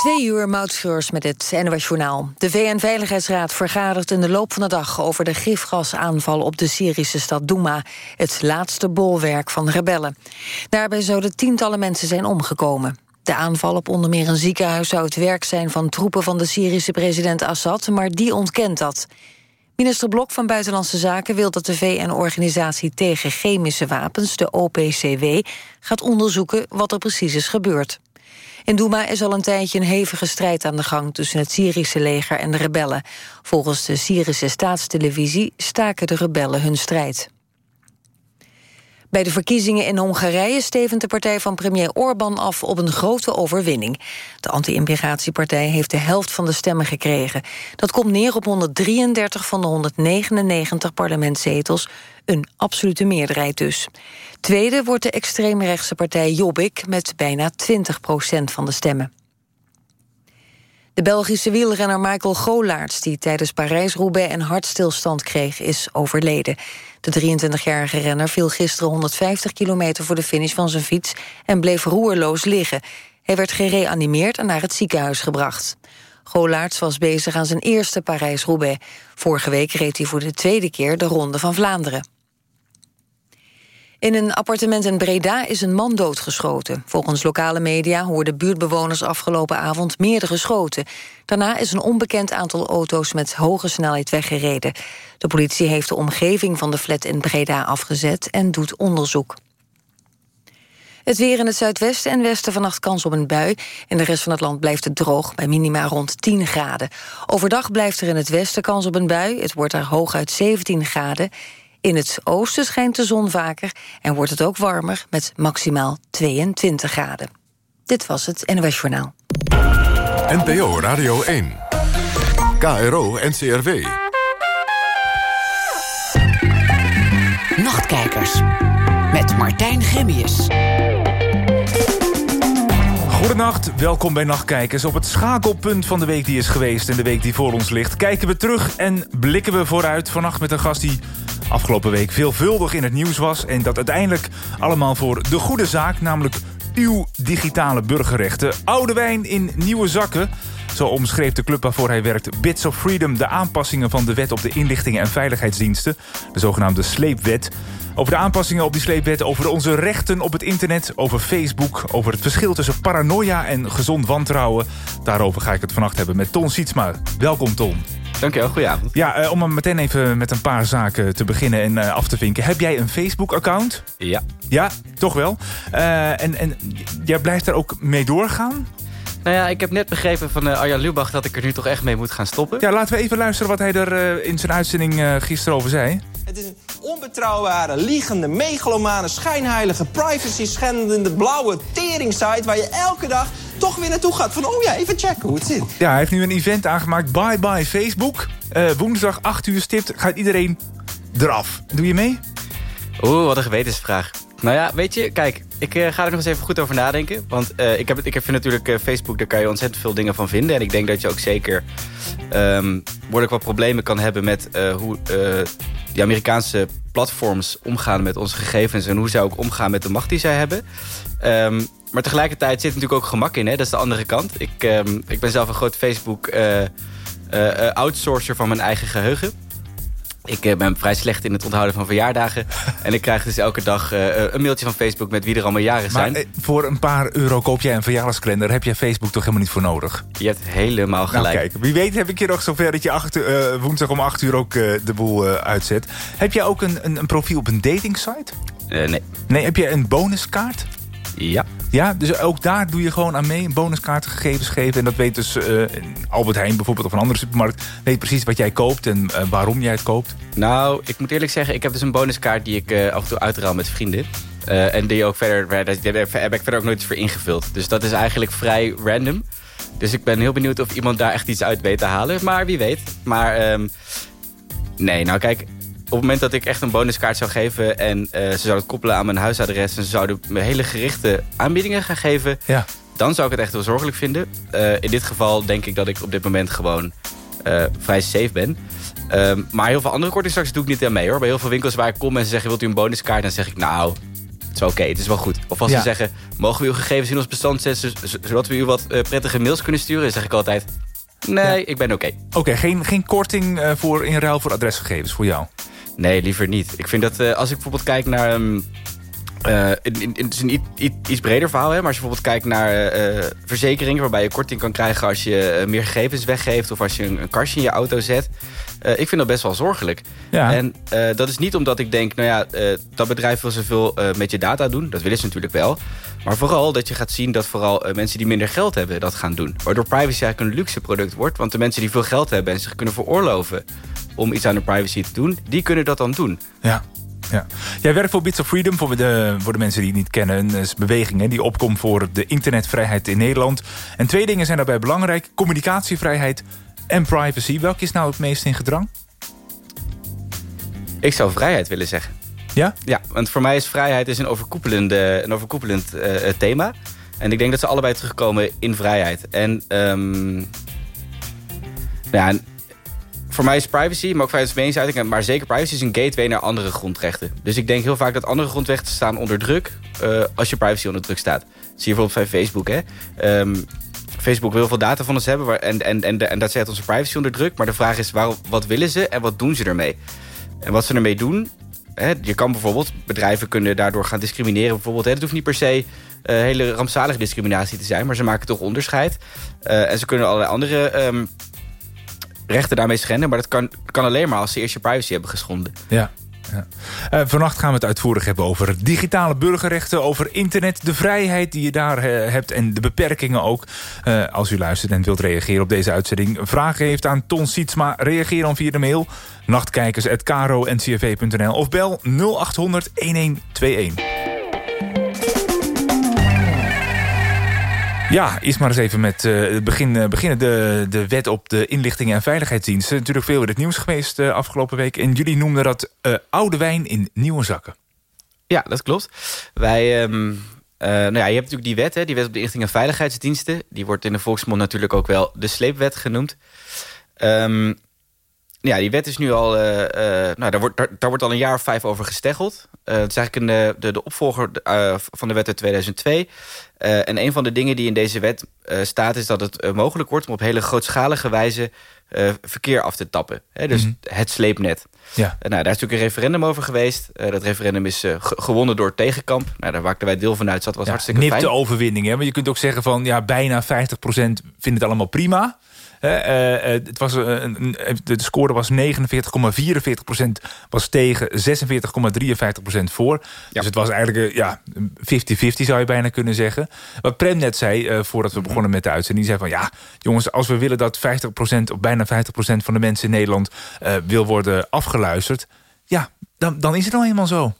Twee uur moutscheurs met het NOS Journaal. De VN-veiligheidsraad vergadert in de loop van de dag... over de gifgasaanval op de Syrische stad Douma... het laatste bolwerk van rebellen. Daarbij zouden tientallen mensen zijn omgekomen. De aanval op onder meer een ziekenhuis zou het werk zijn... van troepen van de Syrische president Assad, maar die ontkent dat. Minister Blok van Buitenlandse Zaken wil dat de VN-organisatie tegen chemische wapens, de OPCW, gaat onderzoeken wat er precies is gebeurd. In Douma is al een tijdje een hevige strijd aan de gang... tussen het Syrische leger en de rebellen. Volgens de Syrische staatstelevisie staken de rebellen hun strijd. Bij de verkiezingen in Hongarije stevend de partij van premier Orbán af op een grote overwinning. De anti-immigratiepartij heeft de helft van de stemmen gekregen. Dat komt neer op 133 van de 199 parlementszetels, een absolute meerderheid dus. Tweede wordt de extreemrechtse partij Jobbik met bijna 20 procent van de stemmen. De Belgische wielrenner Michael Golaerts, die tijdens Parijs-Roubaix een hartstilstand kreeg, is overleden. De 23-jarige renner viel gisteren 150 kilometer voor de finish van zijn fiets en bleef roerloos liggen. Hij werd gereanimeerd en naar het ziekenhuis gebracht. Golaerts was bezig aan zijn eerste Parijs-Roubaix. Vorige week reed hij voor de tweede keer de Ronde van Vlaanderen. In een appartement in Breda is een man doodgeschoten. Volgens lokale media hoorden buurtbewoners afgelopen avond meerdere schoten. Daarna is een onbekend aantal auto's met hoge snelheid weggereden. De politie heeft de omgeving van de flat in Breda afgezet en doet onderzoek. Het weer in het zuidwesten en westen vannacht kans op een bui. In de rest van het land blijft het droog, bij minima rond 10 graden. Overdag blijft er in het westen kans op een bui. Het wordt daar hooguit 17 graden. In het oosten schijnt de zon vaker en wordt het ook warmer met maximaal 22 graden. Dit was het NOS Journaal. NPO Radio 1. KRO NCRW. Nachtkijkers. Met Martijn Gemmius. Goedenacht, welkom bij Nachtkijkers. Op het schakelpunt van de week die is geweest en de week die voor ons ligt... kijken we terug en blikken we vooruit. Vannacht met een gast die afgelopen week veelvuldig in het nieuws was... en dat uiteindelijk allemaal voor de goede zaak... namelijk uw digitale burgerrechten. Oude wijn in nieuwe zakken. Zo omschreef de club waarvoor hij werkt Bits of Freedom... de aanpassingen van de wet op de inlichtingen en veiligheidsdiensten. De zogenaamde sleepwet. Over de aanpassingen op die sleepwet, over onze rechten op het internet... over Facebook, over het verschil tussen paranoia en gezond wantrouwen. Daarover ga ik het vannacht hebben met Ton Sietsma. Welkom, Ton. Dankjewel, goedenavond. Ja, uh, om meteen even met een paar zaken te beginnen en uh, af te vinken. Heb jij een Facebook-account? Ja. Ja, toch wel. Uh, en, en jij blijft daar ook mee doorgaan? Nou ja, ik heb net begrepen van Arjan Lubach dat ik er nu toch echt mee moet gaan stoppen. Ja, laten we even luisteren wat hij er in zijn uitzending gisteren over zei. Het is een onbetrouwbare, liegende, megalomane, schijnheilige, privacy-schendende, blauwe tering-site... waar je elke dag toch weer naartoe gaat van, oh ja, even checken hoe het zit. Ja, hij heeft nu een event aangemaakt, Bye Bye Facebook. woensdag 8 uur stipt gaat iedereen eraf. Doe je mee? Oeh, wat een gewetensvraag. Nou ja, weet je, kijk, ik uh, ga er nog eens even goed over nadenken. Want uh, ik, heb ik heb natuurlijk uh, Facebook, daar kan je ontzettend veel dingen van vinden. En ik denk dat je ook zeker um, behoorlijk wat problemen kan hebben... met hoe die Amerikaanse platforms omgaan met onze gegevens... en hoe zij ook omgaan met de macht die zij hebben. Um, maar tegelijkertijd zit natuurlijk ook gemak in, hè? dat is de andere kant. Ik, um, ik ben zelf een groot Facebook-outsourcer van mijn eigen geheugen. Ik uh, ben vrij slecht in het onthouden van verjaardagen. en ik krijg dus elke dag uh, een mailtje van Facebook met wie er allemaal jaren zijn. Maar voor een paar euro koop jij een verjaardagskalender. Heb jij Facebook toch helemaal niet voor nodig? Je hebt helemaal gelijk. Nou, kijk, wie weet heb ik je nog zover dat je acht, woensdag om 8 uur ook de boel uitzet. Heb jij ook een, een, een profiel op een datingsite? nee. Nee, heb je een bonuskaart? Ja. Ja, dus ook daar doe je gewoon aan mee. Een bonuskaartgegevens geven. En dat weet dus uh, Albert Heijn bijvoorbeeld of een andere supermarkt. Weet precies wat jij koopt en uh, waarom jij het koopt. Nou, ik moet eerlijk zeggen. Ik heb dus een bonuskaart die ik uh, af en toe uitruil met vrienden. en die ook verder, daar heb ik verder ook nooit iets voor ingevuld. Dus dat is eigenlijk vrij random. Dus ik ben heel benieuwd of iemand daar echt iets uit weet te halen. Maar wie weet. Maar um, nee, nou kijk op het moment dat ik echt een bonuskaart zou geven... en uh, ze zouden het koppelen aan mijn huisadres... en ze zouden me hele gerichte aanbiedingen gaan geven... Ja. dan zou ik het echt wel zorgelijk vinden. Uh, in dit geval denk ik dat ik op dit moment gewoon uh, vrij safe ben. Um, maar heel veel andere kortingsstraks doe ik niet aan mee hoor. Bij heel veel winkels waar ik kom en ze zeggen... wilt u een bonuskaart? Dan zeg ik nou, het is oké, het is wel goed. Of als Ja. ze zeggen, mogen we uw gegevens in ons bestand zetten... zodat we u wat eh, prettige mails kunnen sturen? Dan zeg ik altijd, nee, ik ben oké. Oké, geen, geen korting eh, voor in ruil voor adresgegevens voor jou. Nee, liever niet. Ik vind dat eh, als ik bijvoorbeeld kijk naar... ehm, eh, het is een iets breder verhaal, hè? maar als je bijvoorbeeld kijkt naar eh, verzekeringen... waarbij je korting kan krijgen als je meer gegevens weggeeft... of als je een, een kastje in je auto zet. ik vind dat best wel zorgelijk. Ja. En dat is niet omdat ik denk, nou ja, dat bedrijf wil zoveel met je data doen. Dat willen ze natuurlijk wel. Maar vooral dat je gaat zien dat vooral mensen die minder geld hebben dat gaan doen. Waardoor privacy eigenlijk een luxe product wordt. Want de mensen die veel geld hebben en zich kunnen veroorloven om iets aan de privacy te doen, die kunnen dat dan doen. Ja. Ja. Jij werkt voor Bits of Freedom, voor de, voor de mensen die het niet kennen. Een eh, beweging hè, die opkomt voor de internetvrijheid in Nederland. En twee dingen zijn daarbij belangrijk. Communicatievrijheid en privacy. Welke is nou het meest in gedrang? Ik zou vrijheid willen zeggen. Ja? Ja, want voor mij is vrijheid is een, overkoepelende, een overkoepelend eh, eh, thema. En ik denk dat ze allebei terugkomen in vrijheid. En ehm, nou ja, voor mij is privacy, maar ook vrijheidsmeningsuiting... maar zeker privacy is een gateway naar andere grondrechten. Dus ik denk heel vaak dat andere grondrechten staan onder druk... eh, als je privacy onder druk staat. Zie je bijvoorbeeld bij Facebook. Hè? Ehm, Facebook wil veel data van ons hebben waar, en, en, en, dat zet onze privacy onder druk. Maar de vraag is, waarom, wat willen ze en wat doen ze ermee? En wat ze ermee doen... Je kan bijvoorbeeld, bedrijven kunnen daardoor gaan discrimineren. Bijvoorbeeld, het hoeft niet per se eh, hele rampzalige discriminatie te zijn... maar ze maken toch onderscheid. Eh, en ze kunnen allerlei andere ehm, rechten daarmee schenden... maar dat kan, kan alleen maar als ze eerst je privacy hebben geschonden. Ja. Ja. Eh, vannacht gaan we het uitvoerig hebben over digitale burgerrechten... over internet, de vrijheid die je daar eh, hebt... en de beperkingen ook. Eh, als u luistert en wilt reageren op deze uitzending... vragen heeft aan Ton Sietsma, reageer dan via de mail... nachtkijkers.kro.ncrv.nl of bel 0800 Ja, eerst maar eens even met eh, begin, eh, beginnen. De, de wet op de inlichtingen en veiligheidsdiensten. Natuurlijk veel in het nieuws geweest de afgelopen week. En jullie noemden dat eh, oude wijn in nieuwe zakken. Ja, dat klopt. Wij, eh, nou ja, je hebt natuurlijk die wet, hè, die wet op de inlichting en veiligheidsdiensten. Die wordt in de volksmond natuurlijk ook wel de sleepwet genoemd. Ehm, ja, die wet is nu al, eh, eh, nou, daar wordt, daar, daar wordt al een jaar of vijf over gesteggeld. Eh, het is eigenlijk een, de, de opvolger van de wet uit 2002. Eh, en een van de dingen die in deze wet staat... is dat het mogelijk wordt om op hele grootschalige wijze... verkeer af te tappen. Hè? Dus Mhm. het sleepnet. Ja. Nou, daar is natuurlijk een referendum over geweest. Dat referendum is ge- gewonnen door het tegenkamp. Nou, daar maakten wij deel van uit. Dus dat was Ja, hartstikke nipte fijn. overwinning. Hè? Maar je kunt ook zeggen van ja, bijna 50% vindt het allemaal prima. Eh, eh, het was, eh, een, de score was 49,44% was tegen, 46,53% voor. Dus het was eigenlijk ja, 50-50 zou je bijna kunnen zeggen. Wat Prem net zei, voordat we begonnen met de uitzending... die zei van ja, jongens, als we willen dat 50% of bijna 50% van de mensen in Nederland... wil worden afgeluisterd, ja, dan, dan is het nou eenmaal zo.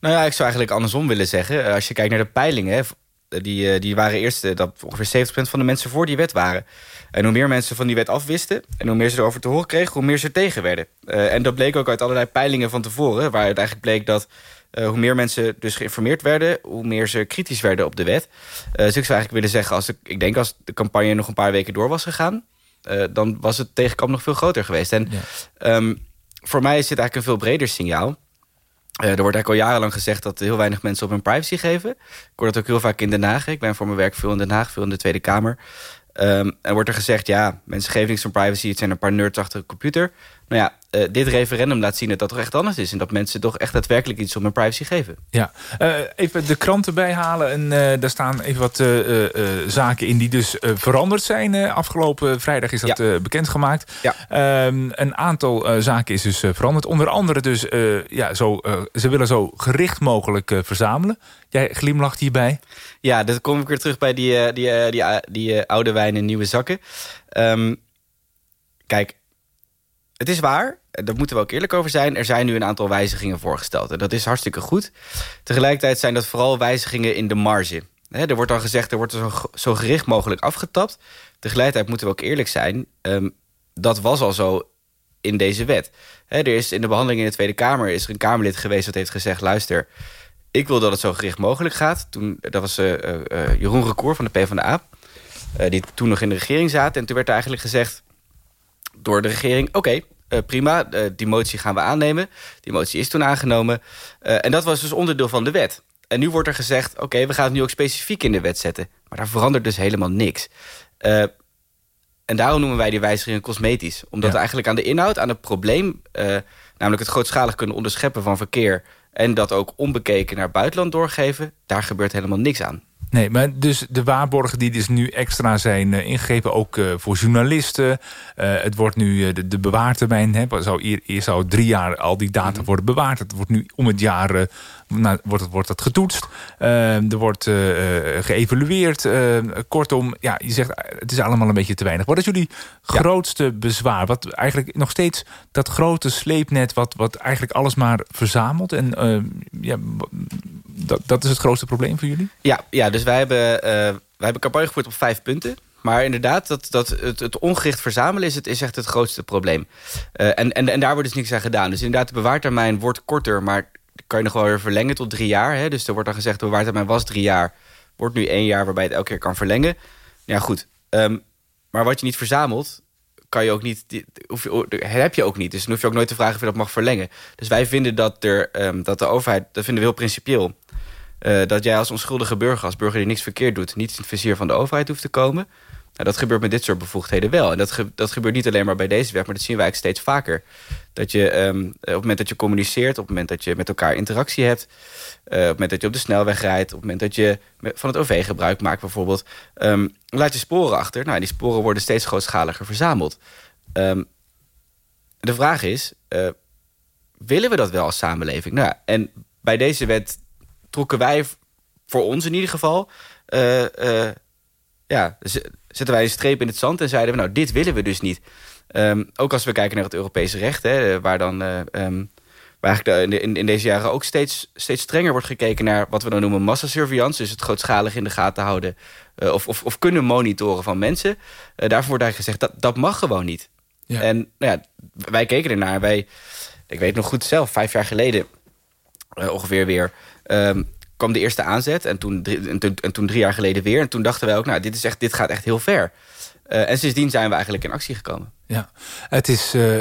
Nou ja, ik zou eigenlijk andersom willen zeggen. Als je kijkt naar de peilingen... die, eh, die waren eerst eh, dat ongeveer 70% van de mensen voor die wet waren. En hoe meer mensen van die wet afwisten... en hoe meer ze erover te horen kregen, hoe meer ze tegen werden. Eh, en dat bleek ook uit allerlei peilingen van tevoren... waar het eigenlijk bleek dat hoe meer mensen dus geïnformeerd werden... hoe meer ze kritisch werden op de wet. Eh, dus ik zou eigenlijk willen zeggen... Als de, ik denk als de campagne nog een paar weken door was gegaan... dan was het tegenkamp nog veel groter geweest. En Ja. ehm, voor mij is dit eigenlijk een veel breder signaal... Eh, er wordt eigenlijk al jarenlang gezegd dat heel weinig mensen op hun privacy geven. Ik hoor dat ook heel vaak in Den Haag. Ik ben voor mijn werk veel in Den Haag, veel in de Tweede Kamer. Ehm, en wordt er gezegd, ja, mensen geven niks van privacy. Het zijn een paar nerds achter een computer. Nou ja, eh, dit referendum laat zien dat dat toch echt anders is. En dat mensen toch echt daadwerkelijk iets om hun privacy geven. Ja, Eh, even de kranten bijhalen. En eh, daar staan even wat zaken in die dus veranderd zijn. Afgelopen vrijdag is dat Ja. bekendgemaakt. Ja. Ehm, een aantal zaken is dus veranderd. Onder andere dus, ja, zo, ze willen zo gericht mogelijk verzamelen. Jij glimlacht hierbij. Ja, dan kom ik weer terug bij die, die, die, die oude wijn in nieuwe zakken. Ehm, kijk, het is waar, daar moeten we ook eerlijk over zijn... er zijn nu een aantal wijzigingen voorgesteld. En dat is hartstikke goed. Tegelijkertijd zijn dat vooral wijzigingen in de marge. Er wordt dan gezegd, er wordt zo, zo gericht mogelijk afgetapt. Tegelijkertijd moeten we ook eerlijk zijn... ehm, dat was al zo in deze wet. Er is in de behandeling in de Tweede Kamer... is er een Kamerlid geweest dat heeft gezegd... luister, ik wil dat het zo gericht mogelijk gaat. Toen, dat was eh, eh, Jeroen Recour van de PvdA... die toen nog in de regering zaten. En toen werd er eigenlijk gezegd door de regering... oké, eh, prima, eh, die motie gaan we aannemen. Die motie is toen aangenomen. Eh, en dat was dus onderdeel van de wet. en nu wordt er gezegd, oké, we gaan het nu ook specifiek in de wet zetten. Maar daar verandert dus helemaal niks. En daarom noemen wij die wijzigingen cosmetisch. Omdat eigenlijk aan de inhoud, aan het probleem... Namelijk het grootschalig kunnen onderscheppen van verkeer... en dat ook onbekeken naar buitenland doorgeven... daar gebeurt helemaal niks aan. Nee, maar dus de waarborgen die dus nu extra zijn uh, ingegrepen... ook uh, voor journalisten. Uh, het wordt nu de, de bewaartermijn... Hè, zou eer, eerst zou drie jaar al die data mhm. worden bewaard. Het wordt nu om het jaar nou, wordt, het, wordt dat getoetst. er wordt geëvalueerd. kortom, ja, je zegt het is allemaal een beetje te weinig. Wat is jullie grootste bezwaar? Wat eigenlijk nog steeds dat grote sleepnet... wat, wat eigenlijk alles maar verzamelt... en ja, dat, dat is het grootste probleem voor jullie? Ja, ja dus wij hebben, uh, wij hebben campagne gevoerd op vijf punten. Maar inderdaad, dat, dat het, het ongericht verzamelen is, het, is echt het grootste probleem. Uh, en, en, en daar wordt dus niks aan gedaan. Dus inderdaad, de bewaartermijn wordt korter... maar kan je nog wel weer verlengen tot drie jaar. Hè? Dus er wordt dan gezegd, de bewaartermijn was drie jaar... wordt nu één jaar waarbij het elke keer kan verlengen. Ja, goed. Um, maar wat je niet verzamelt, kan je ook niet, hoef heb je ook niet. Dus dan hoef je ook nooit te vragen of je dat mag verlengen. Dus wij vinden dat, er, um, dat de overheid, dat vinden we heel principieel... Uh, dat jij als onschuldige burger, als burger die niks verkeerd doet... niet in het vizier van de overheid hoeft te komen. Nou, dat gebeurt met dit soort bevoegdheden wel. En dat, dat gebeurt niet alleen maar bij deze wet... maar dat zien wij eigenlijk steeds vaker. Dat je um, op het moment dat je communiceert... op het moment dat je met elkaar interactie hebt... Uh, op het moment dat je op de snelweg rijdt... op het moment dat je van het OV gebruik maakt bijvoorbeeld... Um, laat je sporen achter. Nou, die sporen worden steeds grootschaliger verzameld. Um, de vraag is... Uh, willen we dat wel als samenleving? Nou, en bij deze wet trokken wij voor ons in ieder geval... Uh, ja, zetten wij een streep in het zand en zeiden we... nou, dit willen we dus niet. Um, ook als we kijken naar het Europese recht... Hè, waar dan... Uh, um, waar eigenlijk in, in, in, deze jaren ook steeds, steeds strenger wordt gekeken... naar wat we dan noemen massasurveillance. Dus het grootschalig in de gaten houden... Uh, of, of, of, kunnen monitoren van mensen. Uh, daarvoor wordt eigenlijk gezegd, dat, dat mag gewoon niet. Ja. En nou ja, wij keken ernaar. Wij, ik weet nog goed zelf, vijf jaar geleden... ongeveer weer... Um, kwam de eerste aanzet en toen, drie, en, toen, en toen drie jaar geleden weer. En toen dachten wij ook, nou, dit, is echt, dit gaat echt heel ver. Uh, en sindsdien zijn we eigenlijk in actie gekomen. Ja, het is uh,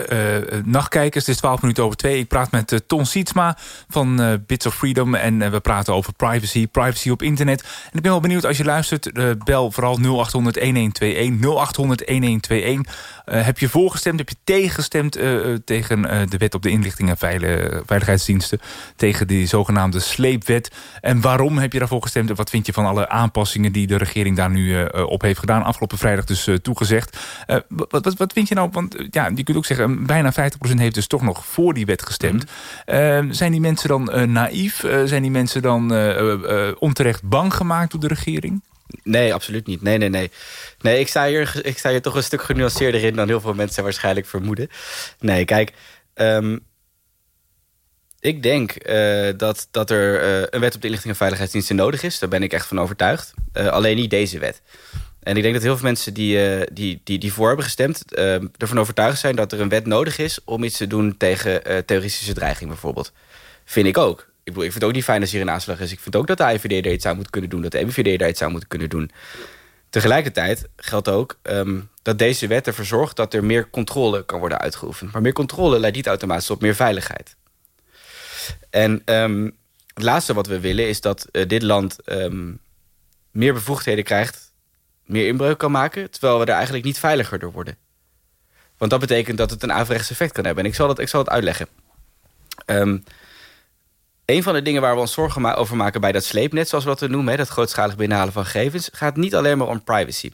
Nachtkijkers, het is 12 minuten over twee. Ik praat met uh, Ton Sietsma van Bits of Freedom. En we praten over privacy, privacy op internet. En ik ben wel benieuwd, als je luistert, bel vooral 0800-1121. 0800-1121. heb je voorgestemd, heb je tegengestemd tegen de wet op de inlichting en veiligheidsdiensten? Tegen die zogenaamde sleepwet. En waarom heb je daarvoor gestemd? En wat vind je van alle aanpassingen die de regering daar nu op heeft gedaan? Afgelopen vrijdag dus toegezegd. wat, wat, wat vind je nou, want ja, je kunt ook zeggen... bijna 50% heeft dus toch nog voor die wet gestemd. Mm. Uh, zijn die mensen dan uh, naïef? Uh, zijn die mensen dan onterecht bang gemaakt door de regering? Nee, absoluut niet. Nee, nee, nee. Nee, ik sta hier, ik sta hier toch een stuk genuanceerder in... dan heel veel mensen waarschijnlijk vermoeden. Nee, kijk... Um, ik denk uh, dat, dat er uh, een wet op de inlichting en veiligheidsdiensten nodig is. Daar ben ik echt van overtuigd. Uh, alleen niet deze wet. En ik denk dat heel veel mensen die, uh, die, die, die voor hebben gestemd... Uh, ervan overtuigd zijn dat er een wet nodig is... om iets te doen tegen uh, terroristische dreiging bijvoorbeeld. Vind ik ook. Ik, bedoel, ik vind het ook niet fijn als hier een aanslag is. Ik vind ook dat de IVD daar iets aan moet kunnen doen. Dat de MVD daar iets aan moet kunnen doen. Tegelijkertijd geldt ook um, dat deze wet ervoor zorgt... dat er meer controle kan worden uitgeoefend. Maar meer controle leidt niet automatisch op meer veiligheid. En um, het laatste wat we willen is dat dit land... Um, meer bevoegdheden krijgt meer inbreuk kan maken... terwijl we er eigenlijk niet veiliger door worden. Want dat betekent dat het een averechts effect kan hebben. En ik zal het, ik zal het uitleggen. Um, een van de dingen waar we ons zorgen over maken bij dat sleepnet... zoals we dat noemen, hè, dat grootschalig binnenhalen van gegevens... gaat niet alleen maar om privacy.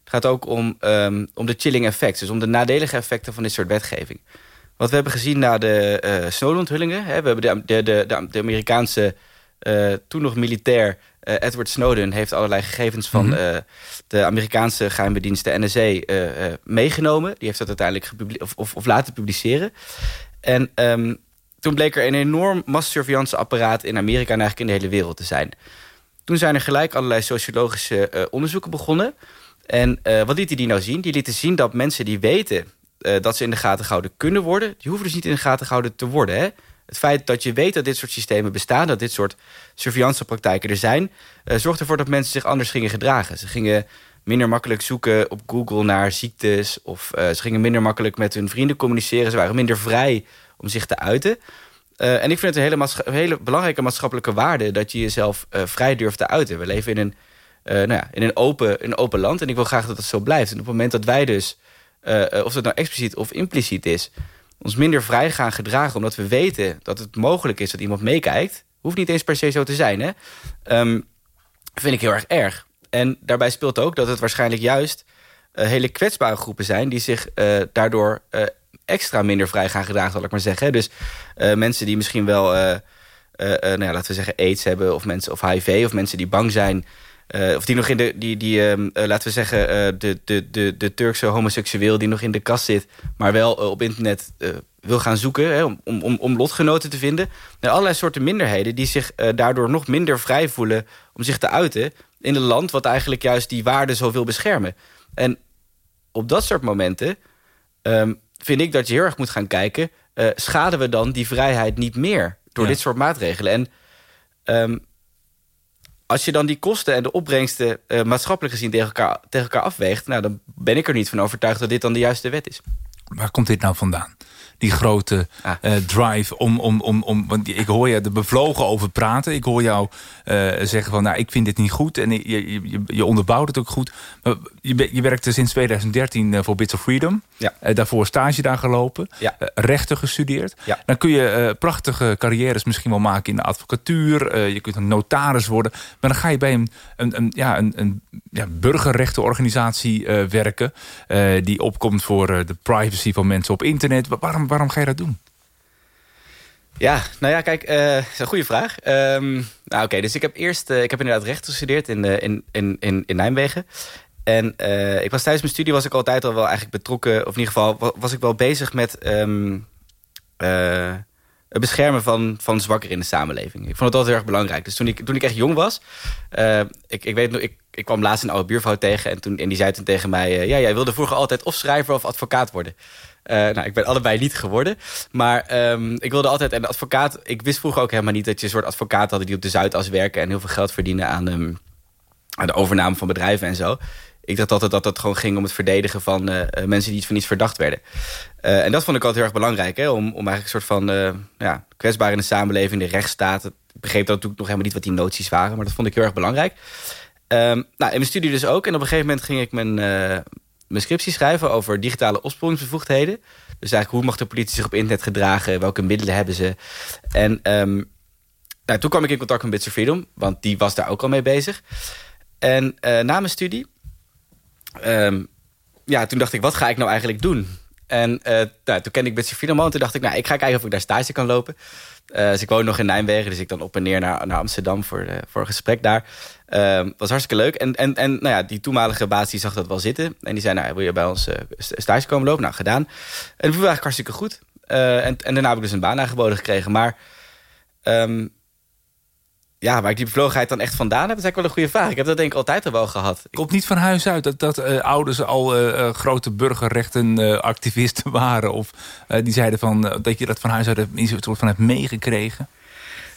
Het gaat ook om, um, om de chilling effects. Dus om de nadelige effecten van dit soort wetgeving. Wat we hebben gezien na de uh, Snowden-onthullingen... we hebben de, de, de, de Amerikaanse, uh, toen nog militair... Uh, Edward Snowden heeft allerlei gegevens van mm -hmm. uh, de Amerikaanse geheime dienst, de NSA, meegenomen. Die heeft dat uiteindelijk of, of, of, laten publiceren. En um, toen bleek er een enorm massasurveillance-apparaat in Amerika... en eigenlijk in de hele wereld te zijn. Toen zijn er gelijk allerlei sociologische onderzoeken begonnen. En wat lieten die nou zien? Die lieten zien dat mensen die weten dat ze in de gaten gehouden kunnen worden... die hoeven dus niet in de gaten gehouden te worden, hè? Het feit dat je weet dat dit soort systemen bestaan... dat dit soort surveillancepraktijken er zijn... Uh, zorgt ervoor dat mensen zich anders gingen gedragen. Ze gingen minder makkelijk zoeken op Google naar ziektes... of uh, ze gingen minder makkelijk met hun vrienden communiceren. Ze waren minder vrij om zich te uiten. Uh, en ik vind het een hele, hele, belangrijke maatschappelijke waarde... dat je jezelf vrij durft te uiten. We leven in een, nou ja, in, een open, een open land en ik wil graag dat het zo blijft. En op het moment dat wij dus, of het nou expliciet of impliciet is... ons minder vrij gaan gedragen omdat we weten dat het mogelijk is... dat iemand meekijkt, hoeft niet eens per se zo te zijn... Hè? Um, vind ik heel erg erg. En daarbij speelt ook dat het waarschijnlijk juist... hele kwetsbare groepen zijn... die zich daardoor extra minder vrij gaan gedragen, zal ik maar zeggen. Dus mensen die misschien wel, nou ja, laten we zeggen, aids hebben... of, mensen, of HIV, of mensen die bang zijn... of die nog in de, die, die ehm, laten we zeggen, de, de, de, de Turkse homoseksueel die nog in de kast zit... maar wel op internet wil gaan zoeken hè, om, om, om lotgenoten te vinden. Allerlei soorten minderheden die zich daardoor nog minder vrij voelen... om zich te uiten in een land wat eigenlijk juist die waarden zo wil beschermen. En op dat soort momenten... Um, vind ik dat je heel erg moet gaan kijken... Schaden we dan die vrijheid niet meer door dit soort maatregelen? En um, als je dan die kosten en de opbrengsten... Uh, maatschappelijk gezien tegen elkaar, tegen elkaar afweegt... Nou, dan ben ik er niet van overtuigd dat dit dan de juiste wet is. Waar komt dit nou vandaan? Die grote ah. uh, drive om, om, om, om... Want ik hoor je er bevlogen over praten. Ik hoor jou uh, zeggen van, nou, ik vind dit niet goed. En je, je, je onderbouwt het ook goed. Maar je, je werkte sinds 2013 uh, voor Bits of Freedom. Ja. daarvoor stage daar gelopen. Ja. rechten gestudeerd. Ja. Dan kun je prachtige carrières misschien wel maken in de advocatuur. je kunt een notaris worden. Maar dan ga je bij een, een, een ja, een, een ja, burgerrechtenorganisatie werken. die opkomt voor de privacy van mensen op internet. Waarom waarom, ga je dat doen? Ja, nou ja, kijk, dat is een goede vraag. Um, nou oké, dus ik heb eerst, uh, ik heb inderdaad recht gestudeerd in, uh, in, in, in, in Nijmegen. En ik was tijdens mijn studie was ik altijd al wel eigenlijk betrokken, of in ieder geval was ik wel bezig met het beschermen van, van zwakker in de samenleving. Ik vond het altijd heel erg belangrijk. Dus toen ik, toen ik echt jong was, ik, ik weet nog, ik, ik kwam laatst een oude buurvrouw tegen en, toen, en die zei toen tegen mij, ja, jij wilde vroeger altijd of schrijver of advocaat worden. Uh, nou, ik ben allebei niet geworden. Maar um, ik wilde altijd... En advocaat... Ik wist vroeger ook helemaal niet dat je een soort advocaat had... die op de Zuidas werken en heel veel geld verdienen aan, um, aan de overname van bedrijven en zo. Ik dacht altijd dat het gewoon ging om het verdedigen van uh, mensen die van iets verdacht werden. Uh, en dat vond ik altijd heel erg belangrijk. Hè? Om, om eigenlijk een soort van ja, kwetsbaar in de samenleving, de rechtsstaat. Ik begreep dat natuurlijk nog helemaal niet wat die noties waren. Maar dat vond ik heel erg belangrijk. Um, nou, in mijn studie dus ook. En op een gegeven moment ging ik mijn, mijn scriptie schrijven over digitale opsporingsbevoegdheden. Dus eigenlijk hoe mag de politie zich op internet gedragen? Welke middelen hebben ze? En um, nou, toen kwam ik in contact met Bits Freedom. Want die was daar ook al mee bezig. En uh, na mijn studie... Um, ja, toen dacht ik, wat ga ik nou eigenlijk doen? En uh, nou, toen kende ik al. En toen dacht ik, nou, ik ga kijken of ik daar stage kan lopen. Uh, dus ik woon nog in Nijmegen. Dus ik dan op en neer naar, naar Amsterdam voor, voor een gesprek daar. Uh, was hartstikke leuk. En, en, en nou ja, die toenmalige baas die zag dat wel zitten. En die zei, nou, wil je bij ons stage komen lopen? Nou, gedaan. En dat viel eigenlijk hartstikke goed. En, en daarna heb ik dus een baan aangeboden gekregen. Maar um, ja, waar ik die bevlogenheid dan echt vandaan heb... is eigenlijk wel een goede vraag. Ik heb dat denk ik altijd al wel gehad. Komt niet van huis uit dat, dat uh, ouders al uh, grote burgerrechtenactivisten waren? Of die zeiden van, dat je dat van huis uit een soort van hebt meegekregen?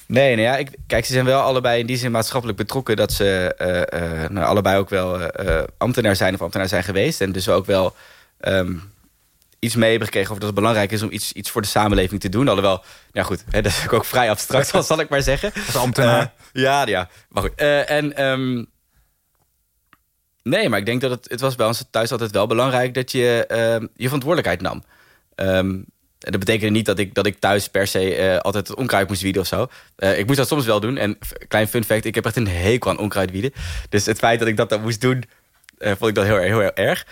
Nee, nou ja, ik, kijk, ze zijn wel allebei in die zin maatschappelijk betrokken... dat ze nou, allebei ook wel ambtenaar zijn of ambtenaar zijn geweest. En dus ook wel um, iets mee hebben gekregen over dat het belangrijk is... om iets, iets voor de samenleving te doen. Alhoewel, nou goed, hè, dat is ook vrij abstract, zal ik maar zeggen. Als ambtenaar? ja, ja, maar goed. en... Um, nee, maar ik denk dat het, het was bij ons thuis altijd wel belangrijk... dat je uh, je verantwoordelijkheid nam. Um, en dat betekende niet dat ik, dat ik thuis per se uh, altijd het onkruid moest wieden of zo. Ik moest dat soms wel doen. En klein fun fact, ik heb echt een hekel aan onkruid wieden. Dus het feit dat ik dat dan moest doen, vond ik dat heel, heel, heel erg.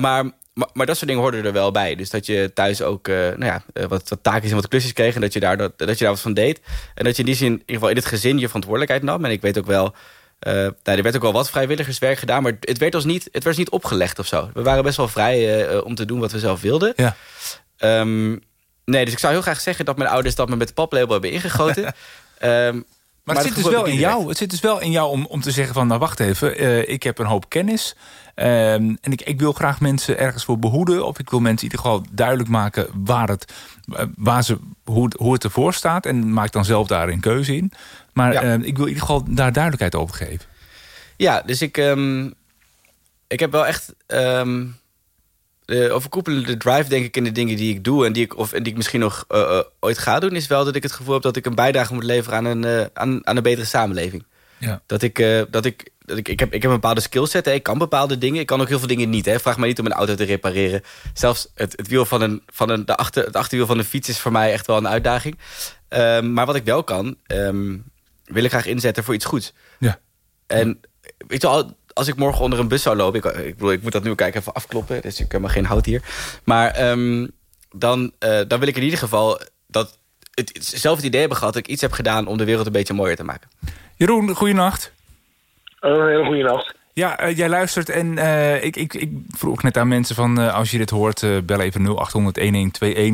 maar, maar, maar, dat soort dingen hoorden er wel bij. Dus dat je thuis ook nou ja, wat, wat taakjes en wat klusjes kreeg... en dat je, daar, dat, dat je daar wat van deed. En dat je in die zin, in ieder geval in het gezin, je verantwoordelijkheid nam. En ik weet ook wel... Uh, nou, er werd ook wel wat vrijwilligerswerk gedaan, maar het werd ons niet, het werd niet opgelegd of zo. We waren best wel vrij uh, om te doen wat we zelf wilden. Ja. Um, nee, dus ik zou heel graag zeggen dat mijn ouders dat me met de paplabel hebben ingegoten. um, maar, maar, het zit dus wel in jou. Het zit dus wel in jou om, om te zeggen van, nou wacht even, uh, ik heb een hoop kennis. Um, en ik, ik wil graag mensen ergens voor behoeden. Of ik wil mensen in ieder geval duidelijk maken waar het, waar ze, hoe, hoe het ervoor staat. En maak dan zelf daar een keuze in. Maar ja. uh, ik wil in ieder geven daar duidelijkheid over geven. Ja, dus ik, um, ik heb wel echt... Um, de overkoepelende drive, denk ik, in de dingen die ik doe... en die ik, of, en die ik misschien nog uh, uh, ooit ga doen... is wel dat ik het gevoel heb dat ik een bijdrage moet leveren... aan een, uh, aan, aan een betere samenleving. Ja. Dat ik, dat ik, dat ik, ik, heb, ik heb een bepaalde skillset, hè. ik kan bepaalde dingen. Ik kan ook heel veel dingen niet. Hè. Vraag me niet om een auto te repareren. Zelfs het, het, wiel van een, van een, de achter, het achterwiel van een fiets is voor mij echt wel een uitdaging. Um, maar wat ik wel kan, um, wil ik graag inzetten voor iets goeds. Ja. En weet je wel, als ik morgen onder een bus zou lopen... Ik, ik, bedoel, ik moet dat nu kijken even afkloppen, dus ik heb maar geen hout hier. Maar um, dan, uh, dan wil ik in ieder geval dat het, zelf het idee hebben gehad... dat ik iets heb gedaan om de wereld een beetje mooier te maken. Jeroen, goeienacht. Een hele goede nacht. Ja, uh, jij luistert en uh, ik, ik, ik vroeg net aan mensen van... Uh, als je dit hoort, bel even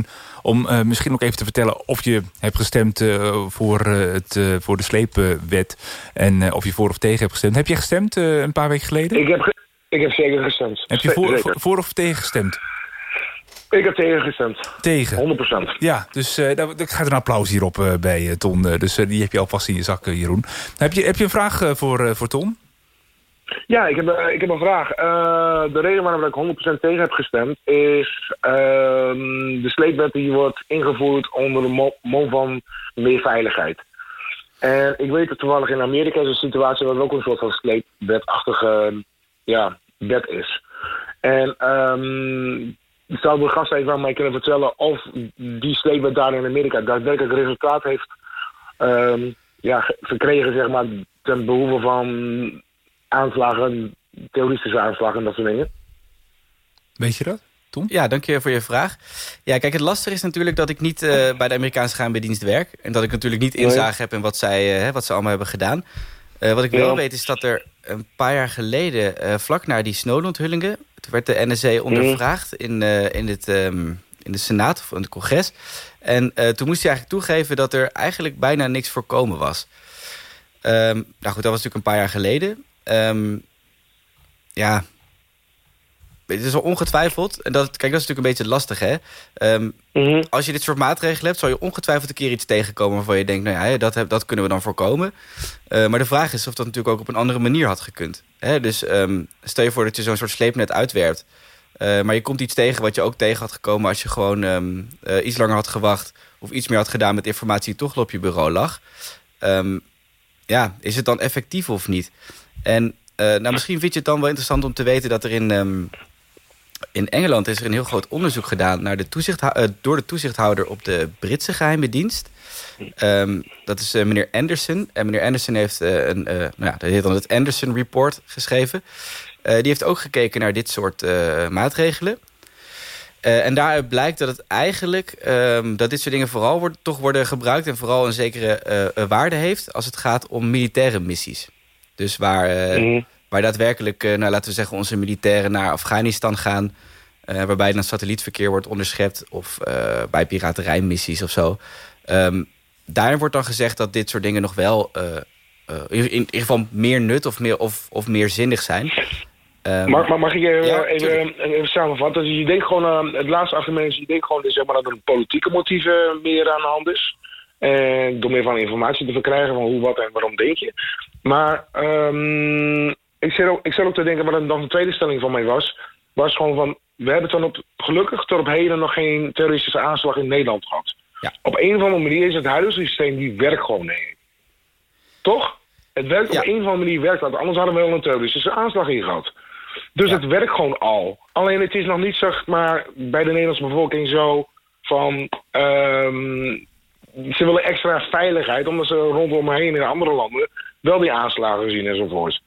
0800-1121... om misschien ook even te vertellen of je hebt gestemd voor, het, voor de sleepwet... en of je voor of tegen hebt gestemd. Heb je gestemd een paar weken geleden? Ik heb, ik heb zeker gestemd. Heb je voor, voor, voor, of tegen gestemd? Ik heb tegen gestemd. Tegen? 100%. Ja, dus uh, daar gaat een applaus hierop uh, bij uh, Ton. dus die heb je alvast in je zak, Jeroen. Heb je, heb je een vraag voor, voor Ton? Ja, ik heb, ik heb een vraag. de reden waarom ik 100% tegen heb gestemd... is ehm, de sleepwet die wordt ingevoerd onder de mom van meer veiligheid. En ik weet dat toevallig in Amerika is een situatie... waar ook een soort van sleepwetachtige ja, wet is. En... Um, zou de gast even aan mij kunnen vertellen of die sleepwet daar in Amerika daadwerkelijk resultaat heeft um, ja, verkregen, zeg maar, ten behoeve van aanslagen, terroristische aanslagen en dat soort dingen. Weet je dat, Tom? Ja, dank je voor je vraag. Ja, kijk, het lastige is natuurlijk dat ik niet uh, bij de Amerikaanse geheime werk. En dat ik natuurlijk niet inzage nee. heb in wat, zij, uh, wat ze allemaal hebben gedaan. Uh, wat ik wel ja. weet is dat er een paar jaar geleden, vlak na die Snowden-onthullingen... Toen werd de NSC ondervraagd in, uh, in, het, um, in de Senaat of in het congres. En uh, toen moest hij eigenlijk toegeven dat er eigenlijk bijna niks voorkomen was. Um, nou goed, dat was natuurlijk een paar jaar geleden. Um, ja, het is wel ongetwijfeld. En dat, kijk, dat is natuurlijk een beetje lastig, hè? Um, mm -hmm. Als je dit soort maatregelen hebt... zal je ongetwijfeld een keer iets tegenkomen... waarvan je denkt, nou ja, dat, dat kunnen we dan voorkomen. Uh, maar de vraag is of dat natuurlijk ook op een andere manier had gekund. Hè? Dus um, stel je voor dat je zo'n soort sleepnet uitwerpt... Uh, maar je komt iets tegen wat je ook tegen had gekomen... als je gewoon um, uh, iets langer had gewacht... of iets meer had gedaan met informatie die toch al op je bureau lag. ja, is het dan effectief of niet? En nou, misschien vind je het dan wel interessant om te weten... dat er in in Engeland is er een heel groot onderzoek gedaan naar de toezicht, uh, door de toezichthouder op de Britse geheime dienst. Um, dat is uh, meneer Anderson. En meneer Anderson heeft uh, een, nou ja, dat heet dan het Anderson Report geschreven. die heeft ook gekeken naar dit soort maatregelen. en daaruit blijkt dat het eigenlijk um, dat dit soort dingen vooral wordt, toch worden gebruikt en vooral een zekere waarde heeft als het gaat om militaire missies. Dus waar. Mm waar daadwerkelijk, nou, laten we zeggen, onze militairen naar Afghanistan gaan... Uh, waarbij dan satellietverkeer wordt onderschept... of uh, bij piraterijmissies of zo. Um, daarin wordt dan gezegd dat dit soort dingen nog wel... Uh, in, in, ieder geval meer nut of meer, of, of meer zinnig zijn. Um, mag, mag, mag ik even, ja, even, even, samenvatten? Dus je denkt gewoon, het laatste argument is... je denkt gewoon zeg maar, dat er een politieke motief meer aan de hand is... En door meer van informatie te verkrijgen van hoe, wat en waarom denk je. Maar... Um, ik zit, ook, ik zit ook te denken, maar dan de tweede stelling van mij was... was gewoon van, we hebben dan op, gelukkig tot op heden nog geen terroristische aanslag in Nederland gehad. Ja. Op een of andere manier is het huidige systeem, die werkt gewoon nee. Toch? Het werkt Ja. op een of andere manier, werkt dat. Anders hadden we wel een terroristische aanslag in gehad. Dus Ja. het werkt gewoon al. Alleen het is nog niet, zeg maar, bij de Nederlandse bevolking zo van... ehm, ze willen extra veiligheid, omdat ze rondom heen in andere landen wel die aanslagen zien enzovoort.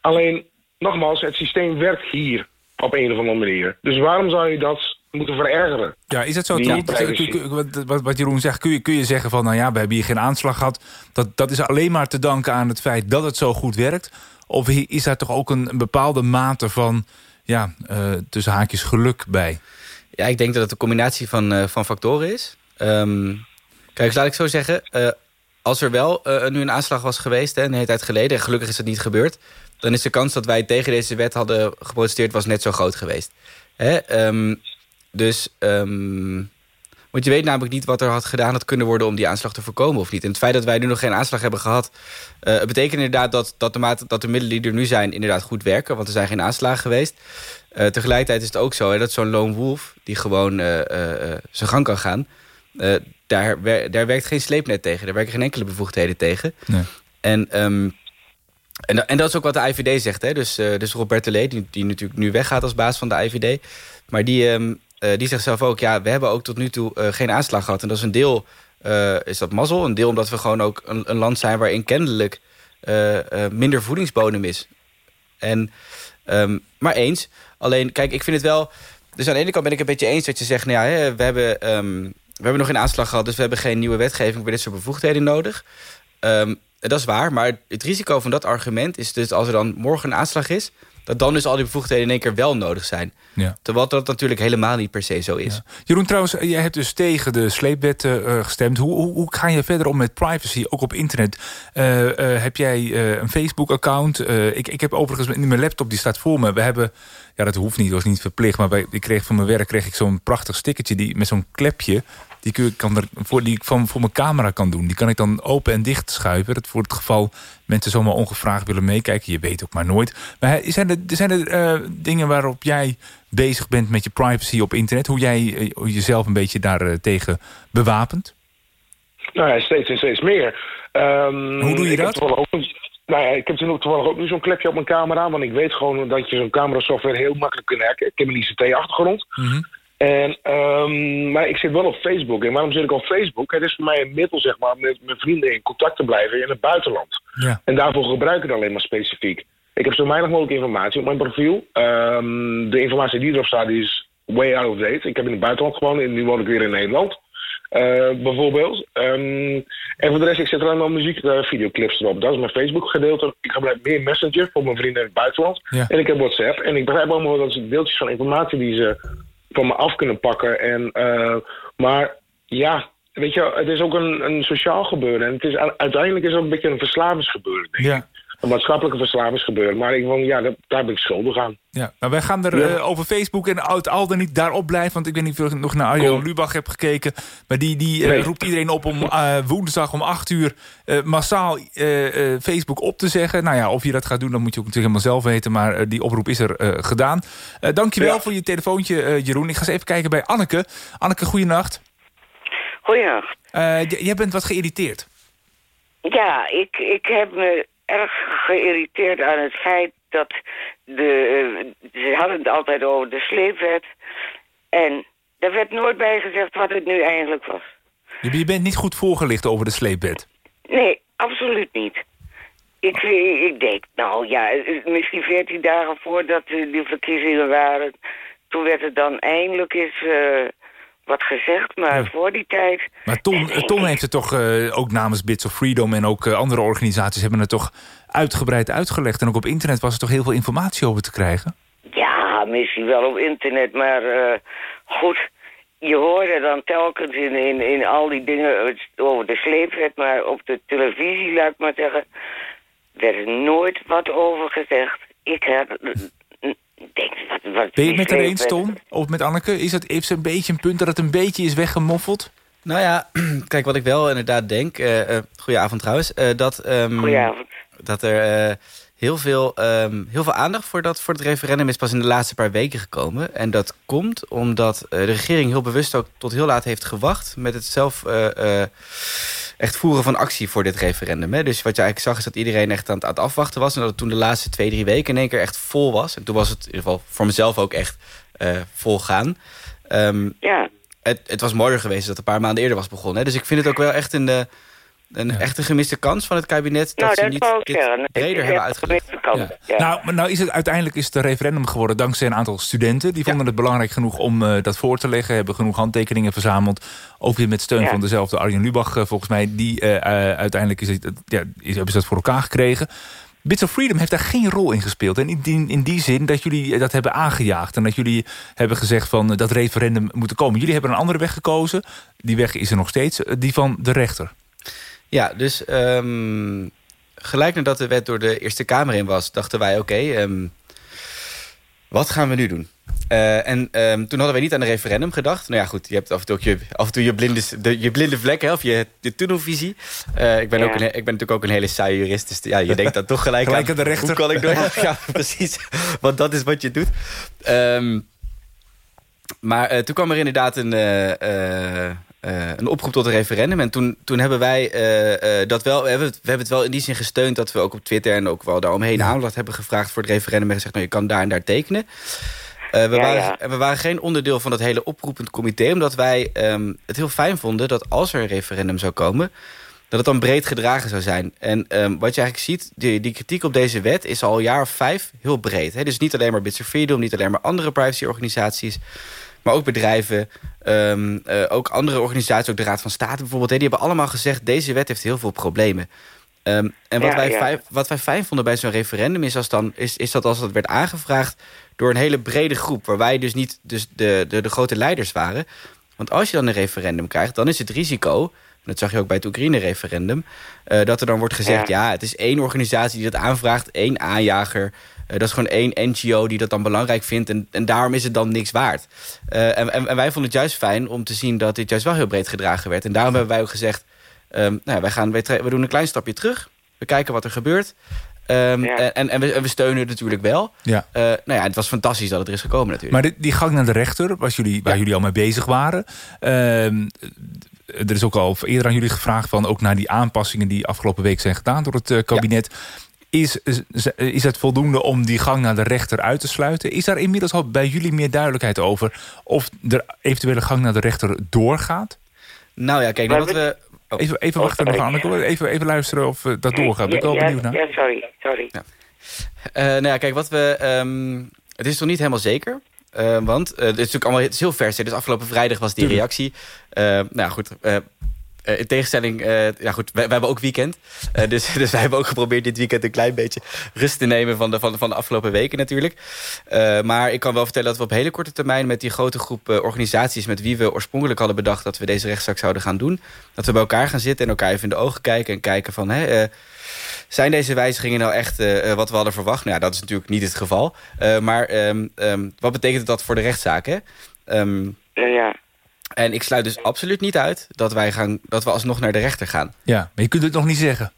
Alleen, nogmaals, het systeem werkt hier op een of andere manier. Dus waarom zou je dat moeten verergeren? Ja, is het zo? Kun- wat, wat, Jeroen zegt, kun je, kun je zeggen van... nou ja, we hebben hier geen aanslag gehad. Dat, dat is alleen maar te danken aan het feit dat het zo goed werkt? Of is daar toch ook een, een bepaalde mate van... ja, eh, tussen haakjes geluk bij? Ja, ik denk dat het een combinatie van, eh, van factoren is. Ehm, kijk, laat ik zo zeggen. eh, als er wel eh, nu een aanslag was geweest, hè, een hele tijd geleden... en gelukkig is het niet gebeurd... dan is de kans dat wij tegen deze wet hadden geprotesteerd... was net zo groot geweest. Hè? ehm, dus ehm, Want je weet namelijk niet wat er had gedaan had kunnen worden... om die aanslag te voorkomen of niet. En het feit dat wij nu nog geen aanslag hebben gehad... Betekent inderdaad dat, dat, de maat, dat de middelen die er nu zijn... inderdaad goed werken, want er zijn geen aanslagen geweest. Tegelijkertijd is het ook zo hè, dat zo'n lone wolf... die gewoon zijn gang kan gaan... daar, daar werkt geen sleepnet tegen. Daar werken geen enkele bevoegdheden tegen. Nee. En... Um, en, en, dat is ook wat de IVD zegt. Hè? Dus, uh, dus Robert Lee, die, die, natuurlijk nu weggaat als baas van de IVD. Maar die, um, uh, die zegt zelf ook... ja, we hebben ook tot nu toe uh, geen aanslag gehad. En dat is een deel, is dat mazzel. Een deel omdat we gewoon ook een, een land zijn... waarin kennelijk minder voedingsbodem is. En, um, maar eens. Alleen, kijk, ik vind het wel... Dus aan de ene kant ben ik een beetje eens dat je zegt... Nou ja, hè, we, hebben, we hebben nog geen aanslag gehad... dus we hebben geen nieuwe wetgeving voor dit soort bevoegdheden nodig. Um, dat is waar, maar het risico van dat argument is dus als er dan morgen een aanslag is... dat dan dus al die bevoegdheden in één keer wel nodig zijn. Ja. Terwijl dat natuurlijk helemaal niet per se zo is. Jeroen, trouwens, jij hebt dus tegen de sleepwet uh, gestemd. Hoe, hoe, hoe, ga je verder om met privacy, ook op internet? Uh, uh, heb jij een Facebook-account? ik, ik heb overigens mijn laptop, die staat voor me. We hebben, ja dat hoeft niet, dat was niet verplicht... maar bij, ik kreeg van mijn werk kreeg ik zo'n prachtig stickertje die, met zo'n klepje die, ik kan er, voor, die ik van, voor mijn camera kan doen. Die kan ik dan open en dicht schuiven. Dat voor het geval mensen zomaar ongevraagd willen meekijken. Je weet ook maar nooit. Maar zijn er, zijn er uh, dingen waarop jij bezig bent met je privacy op internet? Hoe jij uh, jezelf een beetje daar uh, tegen bewapent? Nou ja, steeds en steeds meer. Um, Hoe doe je dat? Ook, nou ja, ik heb toevallig ook nu zo'n klepje op mijn camera. Want ik weet gewoon dat je zo'n camera software heel makkelijk kunt hacken. Ik heb een ICT-achtergrond. Mm -hmm. En, um, maar ik zit wel op Facebook. En waarom zit ik op Facebook? Het is voor mij een middel, zeg maar, met mijn vrienden in contact te blijven in het buitenland. Ja. En daarvoor gebruik ik het alleen maar specifiek. Ik heb zo weinig mogelijk informatie op mijn profiel. Um, de informatie die erop staat is way out of date. Ik heb in het buitenland gewoond en nu woon ik weer in Nederland. Uh, bijvoorbeeld. Um, en voor de rest, ik zet alleen maar muziek, uh, videoclips erop. Dat is mijn Facebook gedeelte. Ik gebruik meer Messenger voor mijn vrienden in het buitenland. Ja. En ik heb WhatsApp. En ik begrijp allemaal dat ze deeltjes van informatie die ze van me af kunnen pakken. En, uh, maar ja, weet je, het is ook een, een sociaal gebeuren. En het is, uiteindelijk is het ook een beetje een verslavingsgebeuren, denk ik. Ja. Een maatschappelijke verslavingsgebeuren. Maar ik van, ja, dat, daar ben ik schuldig aan. Ja, maar wij gaan er ja. uh, over Facebook en oud al dan niet daarop blijven. Want ik weet niet of je nog naar Arjo cool. Lubach hebt gekeken. Maar die, die uh, nee. roept iedereen op om uh, woensdag om 8 uur massaal Facebook op te zeggen. Nou ja, of je dat gaat doen, dan moet je ook natuurlijk helemaal zelf weten. Maar die oproep is er gedaan. dankjewel ja. voor je telefoontje, Jeroen. Ik ga eens even kijken bij Anneke. Anneke, goeienacht. Goeienacht. jij bent wat geïrriteerd. Ja, ik, ik heb me erg geïrriteerd aan het feit dat de, ze hadden het altijd over de sleepwet. En er werd nooit bij gezegd wat het nu eigenlijk was. Je bent niet goed voorgelicht over de sleepwet? Nee, absoluut niet. Ik, ik denk, nou ja, misschien veertien dagen voordat de verkiezingen waren... toen werd het dan eindelijk eens... Uh, wat gezegd, maar ja. voor die tijd... Maar Tom, Tom heeft het toch uh, ook namens Bits of Freedom... en ook uh, andere organisaties hebben het toch uitgebreid uitgelegd. En ook op internet was er toch heel veel informatie over te krijgen? Ja, misschien wel op internet, maar uh, goed... Je hoorde dan telkens in, in, in al die dingen over de sleepwet... maar op de televisie, laat ik maar zeggen... werd er nooit wat over gezegd. Ik heb denk, wat, ben je het met haar eens, Tom? Of met Anneke? Is het, heeft ze een beetje een punt dat het een beetje is weggemoffeld? Nou ja, kijk, wat ik wel inderdaad denk... Uh, uh, goedenavond trouwens. Uh, dat, um, goedenavond. Dat er heel, veel, um, heel veel aandacht voor, dat, voor het referendum is pas in de laatste paar weken gekomen. En dat komt omdat de regering heel bewust ook tot heel laat heeft gewacht... met het zelf echt voeren van actie voor dit referendum. Hè? Dus wat je eigenlijk zag is dat iedereen echt aan het, aan het afwachten was... en dat het toen de laatste twee, drie weken in één keer echt vol was. En toen was het in ieder geval voor mezelf ook echt uh, vol gaan. Um, ja. Het, het, was mooier geweest dat het een paar maanden eerder was begonnen. Hè? Dus ik vind het ook wel echt een... De, een ja. echte gemiste kans van het kabinet... dat nou, ze niet dit breder hebben uitgelegd. Ja. Ja. Nou, maar nou is het, uiteindelijk is het een referendum geworden... dankzij een aantal studenten. Die vonden het belangrijk genoeg om uh, dat voor te leggen. Hebben genoeg handtekeningen verzameld. Ook weer met steun van dezelfde Arjen Lubach, uh, volgens mij. Die uh, uiteindelijk is het, ja, is, hebben ze dat voor elkaar gekregen. Bits of Freedom heeft daar geen rol in gespeeld. En in die, in die zin dat jullie dat hebben aangejaagd. En dat jullie hebben gezegd van dat referendum moet komen. Jullie hebben een andere weg gekozen. Die weg is er nog steeds. Die van de rechter. Ja, dus um, gelijk nadat de wet door de Eerste Kamer in was... dachten wij, oké, okay, um, wat gaan we nu doen? Uh, en um, toen hadden wij niet aan een referendum gedacht. Nou ja, goed, je hebt af en toe ook je, af en toe je, blinde, de, je blinde vlek, hè, of je, je tunnelvisie. Uh, ik, ben Ja. ook een, ik ben natuurlijk ook een hele saaie jurist. Dus ja, je denkt dan toch gelijk, Gelijk aan de rechter. Hoe kan ik door? ja, precies. Want dat is wat je doet. Ehm, maar eh, toen kwam er inderdaad een, eh, een oproep tot een referendum. En toen, toen hebben wij eh, eh, dat wel... We hebben, het, we hebben het wel in die zin gesteund... dat we ook op Twitter en ook wel daaromheen aandacht hebben gevraagd... voor het referendum en gezegd... nou, je kan daar en daar tekenen. We, Ja, waren, ja. en we waren geen onderdeel van dat hele oproepend comité... omdat wij ehm, het heel fijn vonden dat als er een referendum zou komen... dat het dan breed gedragen zou zijn. En ehm, wat je eigenlijk ziet, die, die kritiek op deze wet... is al een jaar of vijf heel breed. Hè? Dus niet alleen maar Bits of Freedom, niet alleen maar andere privacyorganisaties... maar ook bedrijven, ehm, eh, ook andere organisaties... ook de Raad van State bijvoorbeeld... Hè? die hebben allemaal gezegd, deze wet heeft heel veel problemen. Ehm, en wat, Ja, wij ja. fijn, wat wij fijn vonden bij zo'n referendum... Is, als dan, is, is dat als dat werd aangevraagd door een hele brede groep... waar wij dus niet dus de, de, de grote leiders waren. Want als je dan een referendum krijgt, dan is het risico... en dat zag je ook bij het Oekraïne-referendum... eh, dat er dan wordt gezegd, ja. Ja. het is één organisatie die dat aanvraagt... één aanjager, dat is gewoon één NGO die dat dan belangrijk vindt... en, en daarom is het dan niks waard. Eh, en, en, en wij vonden het juist fijn om te zien dat dit juist wel heel breed gedragen werd. En daarom hebben wij ook gezegd... ehm, nou, ja, wij, gaan, wij, we doen een klein stapje terug. We kijken wat er gebeurt. Ehm, Ja. en, en, we, en we steunen het natuurlijk wel. Ja. Eh, nou ja, het was fantastisch dat het er is gekomen natuurlijk. Maar die, die gang naar de rechter, was jullie, waar Ja. jullie al mee bezig waren. ehm, er is ook al eerder aan jullie gevraagd van ook naar die aanpassingen die afgelopen week zijn gedaan door het eh, kabinet. Is, is, is het voldoende om die gang naar de rechter uit te sluiten? Is daar inmiddels al bij jullie meer duidelijkheid over of de eventuele gang naar de rechter doorgaat? nou ja, kijk, wat we- oh. Even, even Oh, wachten nog aan. Wil Even, even luisteren of eh, dat doorgaat. Ben ik wel ja, benieuwd naar. ja, sorry, sorry. Eh, nou ja, kijk, wat we... ehm, het is nog niet helemaal zeker. Eh, want het is natuurlijk allemaal het is heel vers. hè. Dus afgelopen vrijdag was die reactie. Nou ja, goed. Eh, in tegenstelling, eh, ja goed, wij, hebben ook weekend. Eh, dus, dus wij hebben ook geprobeerd dit weekend een klein beetje rust te nemen van de, van van de afgelopen weken natuurlijk. Maar ik kan wel vertellen dat we op hele korte termijn met die grote groep organisaties met wie we oorspronkelijk hadden bedacht dat we deze rechtszaak zouden gaan doen, dat we bij elkaar gaan zitten en elkaar even in de ogen kijken en kijken van, zijn deze wijzigingen nou echt wat we hadden verwacht? Nou ja, dat is natuurlijk niet het geval. Maar ehm, ehm, wat betekent dat voor de rechtszaak? Hè? Ehm, ja. En ik sluit dus absoluut niet uit dat, wij gaan, dat we alsnog naar de rechter gaan. Ja, maar je kunt het nog niet zeggen.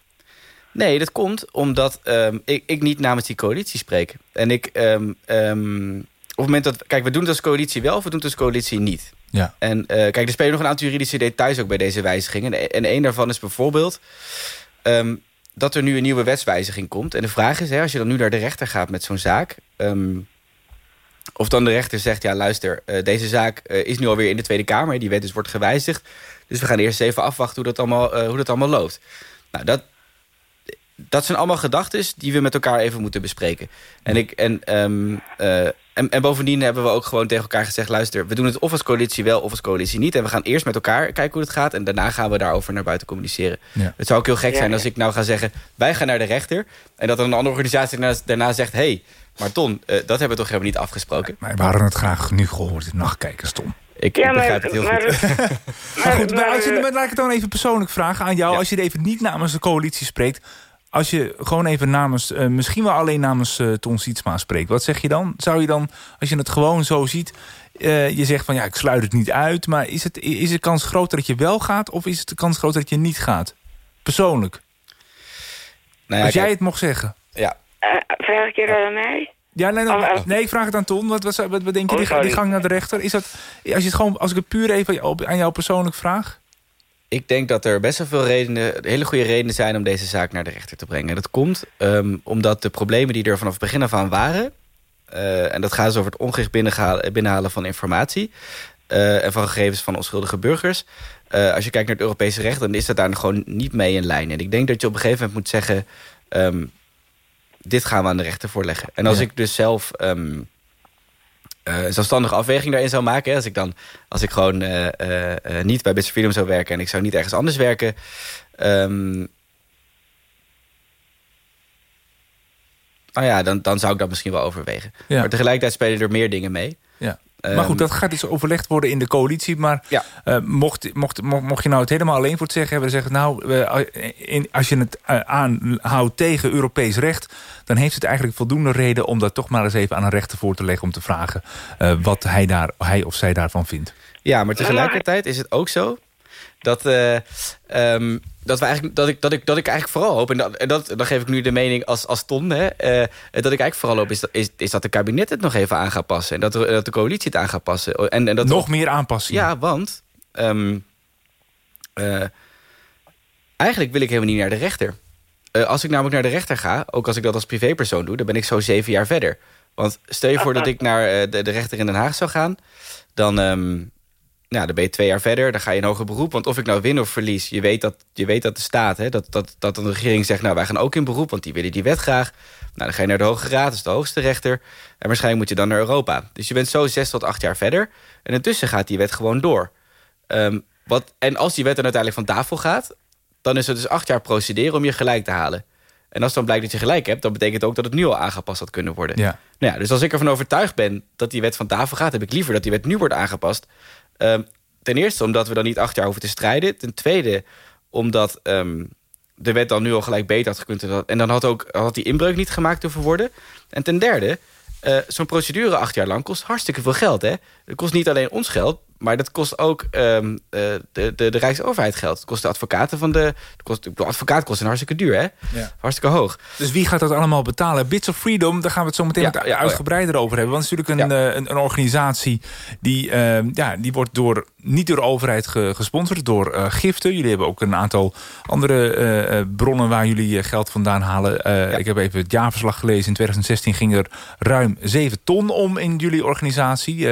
Nee, dat komt omdat ehm, ik, ik niet namens die coalitie spreek. En ik, ehm, ehm, op het moment dat... Kijk, we doen het als coalitie wel of we doen het als coalitie niet. Ja. En eh, kijk, er spelen nog een aantal juridische details ook bij deze wijzigingen. En, een daarvan is bijvoorbeeld dat er nu een nieuwe wetswijziging komt. En de vraag is, hè, als je dan nu naar de rechter gaat met zo'n zaak... ehm, of dan de rechter zegt, ja luister, eh, deze zaak eh, is nu alweer in de Tweede Kamer. Die wet dus wordt gewijzigd. Dus we gaan eerst even afwachten hoe dat allemaal, eh, hoe dat allemaal loopt. Nou, dat, dat zijn allemaal gedachten die we met elkaar even moeten bespreken. En, ik, en, ehm, eh, en, en bovendien hebben we ook gewoon tegen elkaar gezegd... luister, we doen het of als coalitie wel of als coalitie niet. En we gaan eerst met elkaar kijken hoe het gaat... en daarna gaan we daarover naar buiten communiceren. Ja. Het zou ook heel gek Ja, zijn ja. als ik nou ga zeggen... wij gaan naar de rechter... en dat er een andere organisatie daarna, daarna zegt... hé, hey, maar Ton, eh, dat hebben we toch helemaal niet afgesproken? Maar we hadden het graag nu gehoord, de nachtkijkers, Tom. Ik, Ja, ik begrijp maar, het heel maar, goed. maar, Maar goed, maar als je, laat ik het dan even persoonlijk vragen aan jou. Ja. Als je even niet namens de coalitie spreekt... als je gewoon even namens, eh, misschien wel alleen namens eh Ton Sietsma spreekt... wat zeg je dan? Zou je dan, als je het gewoon zo ziet... eh, je zegt van ja, ik sluit het niet uit... maar is, het, is de kans groter dat je wel gaat... of is het de kans groter dat je niet gaat? Persoonlijk. Nou ja, als jij het mocht zeggen. ja, vraag ik je dat aan mij? Ja, nee, nee, Oh, oh. nee, ik vraag het aan Ton. Wat, wat, wat, wat denk je, Oh, die, die gang naar de rechter? Is dat, als, je het gewoon, als ik het puur even op- aan jou persoonlijk vraag... Ik denk dat er best wel veel redenen, hele goede redenen zijn om deze zaak naar de rechter te brengen. Dat komt ehm, omdat de problemen die er vanaf het begin af aan waren... eh, en dat gaat dus over het ongericht binnenhalen van informatie... eh, en van gegevens van onschuldige burgers. Eh, als je kijkt naar het Europese recht, dan is dat daar gewoon niet mee in lijn. En ik denk dat je op een gegeven moment moet zeggen... ehm, dit gaan we aan de rechter voorleggen. En als Ja. ik dus zelf... ehm, eh, een zelfstandige afweging daarin zou maken. Hè. Als ik dan, als ik gewoon eh, eh, niet bij Bits Freedom zou werken en ik zou niet ergens anders werken. ehm, nou ja, dan, dan zou ik dat misschien wel overwegen. Ja. Maar tegelijkertijd spelen er meer dingen mee. Ja. Maar goed, dat gaat dus overlegd worden in de coalitie. Maar Ja. eh, mocht, mocht, mocht, mocht je nou het helemaal alleen voor het zeggen hebben... zeggen nou, eh, in, als je het eh, aanhoudt tegen Europees recht... dan heeft het eigenlijk voldoende reden om dat toch maar eens even aan een rechter voor te leggen... om te vragen wat hij, daar, hij of zij daarvan vindt. Ja, maar tegelijkertijd is het ook zo dat, eh, ehm, dat, we eigenlijk, dat, ik, dat, ik, dat ik eigenlijk vooral hoop... en, dat, en dat, dan geef ik nu de mening als, als Ton... Hè, eh, dat ik eigenlijk vooral hoop is dat, is, is dat de kabinet het nog even aan gaat passen... en dat, de- dat de coalitie het aan gaat passen. En, en dat Nog meer aanpassingen. Ja, want ehm, eh, eigenlijk wil ik helemaal niet naar de rechter. Eh, als ik namelijk naar de rechter ga, ook als ik dat als privépersoon doe... dan ben ik zo zeven jaar verder. Want stel je voor dat ik naar de, de rechter in Den Haag zou gaan... dan, ehm, nou, dan ben je twee jaar verder, dan ga je in hoger beroep. Want of ik nou win of verlies, je weet dat, je weet dat de staat... Hè, dat, dat, dat de regering zegt, nou, wij gaan ook in beroep... want die willen die wet graag. Nou, dan ga je naar de Hoge Raad, dat is de hoogste rechter. En waarschijnlijk moet je dan naar Europa. Dus je bent zo zes tot acht jaar verder. En intussen gaat die wet gewoon door. Ehm, wat, en als die wet dan uiteindelijk van tafel gaat... dan is het dus acht jaar procederen om je gelijk te halen. En als dan blijkt dat je gelijk hebt... dan betekent het ook dat het nu al aangepast had kunnen worden. Ja. Nou ja, dus als ik ervan overtuigd ben dat die wet van tafel gaat... heb ik liever dat die wet nu wordt aangepast. Ehm, ten eerste omdat we dan niet acht jaar hoeven te strijden. Ten tweede omdat ehm, de wet dan nu al gelijk beter had gekund. En dan had, ook, had die inbreuk niet gemaakt hoeven worden. En ten derde, eh, zo'n procedure acht jaar lang kost hartstikke veel geld. Hè? Het kost niet alleen ons geld, maar dat kost ook ehm, eh, de, de, de Rijksoverheid geld. Het kost de advocaten van de... het Kost, de advocaat kost een hartstikke duur, hè? Ja. Hartstikke hoog. Dus wie gaat dat allemaal betalen? Bits of Freedom, daar gaan we het zo meteen Ja, wat ja, oh uitgebreider over hebben. Want het is natuurlijk een, eh, een, een organisatie die, eh, ja, die wordt door, niet door de overheid ge- gesponsord, door eh, giften. Jullie hebben ook een aantal andere eh, eh, bronnen waar jullie geld vandaan halen. Ik heb even het jaarverslag gelezen. In 2016 ging er ruim 7 ton om in jullie organisatie.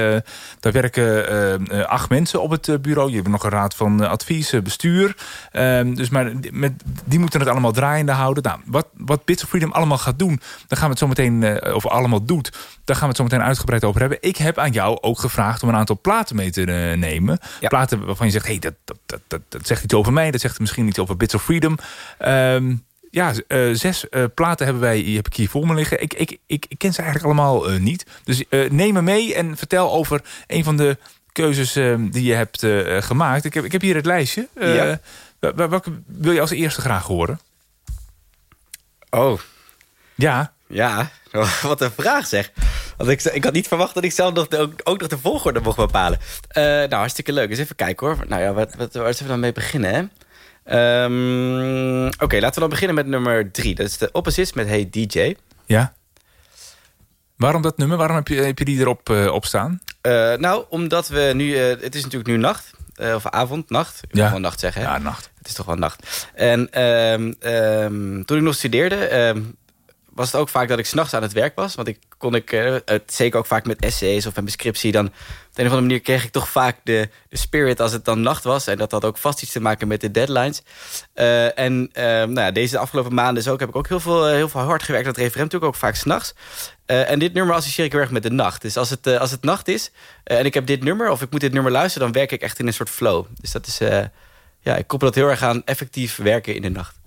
Daar werken acht mensen op het bureau. Je hebt nog een raad van advies, eh, bestuur. Ehm, dus maar met, die moeten het allemaal draaiende houden. Nou, wat, wat Bits of Freedom allemaal gaat doen, daar gaan we het zo meteen, of allemaal doet, daar gaan we het zo meteen uitgebreid over hebben. Ik heb aan jou ook gevraagd om een aantal platen mee te nemen. Ja. Platen waarvan je zegt, hey, dat, dat, dat, dat, dat zegt iets over mij, dat zegt misschien iets over Bits of Freedom. Ehm, ja, eh, zes eh, platen hebben wij, heb ik hier voor me liggen. Ik, ik, ik, ik ken ze eigenlijk allemaal eh, niet. Dus neem me mee en vertel over een van de keuzes eh, die je hebt gemaakt. Ik heb, ik heb hier het lijstje. Ja. welke wil je als eerste graag horen? Oh, Ja, Ja, wat een vraag zeg. Want ik, ik had niet verwacht dat ik zelf nog de, ook, ook nog de volgorde mocht bepalen. Eh, nou, hartstikke leuk. Eens even kijken hoor. Nou ja, wat, wat, waar zullen we dan mee beginnen, hè? Ehm, Oké, laten we dan beginnen met nummer drie. Dat is de Opposites met Hey DJ. ja. Waarom dat nummer? Waarom heb je, heb je die erop eh, op staan? Eh, nou, omdat we nu... het is natuurlijk nu nacht. of avond, nacht. Ik Ja. gewoon nacht zeggen, hè? Ja, nacht. Het is toch wel nacht. En ehm, ehm, toen ik nog studeerde... was het ook vaak dat ik s'nachts aan het werk was. Want ik kon ik, eh, het, zeker ook vaak met essays of met mijn scriptie... dan op de een of andere manier kreeg ik toch vaak de, de spirit als het dan nacht was. En dat had ook vast iets te maken met de deadlines. Eh, en ehm, nou ja, deze afgelopen maanden dus ook, heb ik ook heel veel, eh, heel veel hard gewerkt. Dat referent natuurlijk ook vaak s'nachts. Eh en dit nummer associeer ik heel erg met de nacht. Dus als het, eh, als het nacht is eh, en ik heb dit nummer... of ik moet dit nummer luisteren, dan werk ik echt in een soort flow. Dus dat is... eh, ja, ik koppel dat heel erg aan effectief werken in de nacht.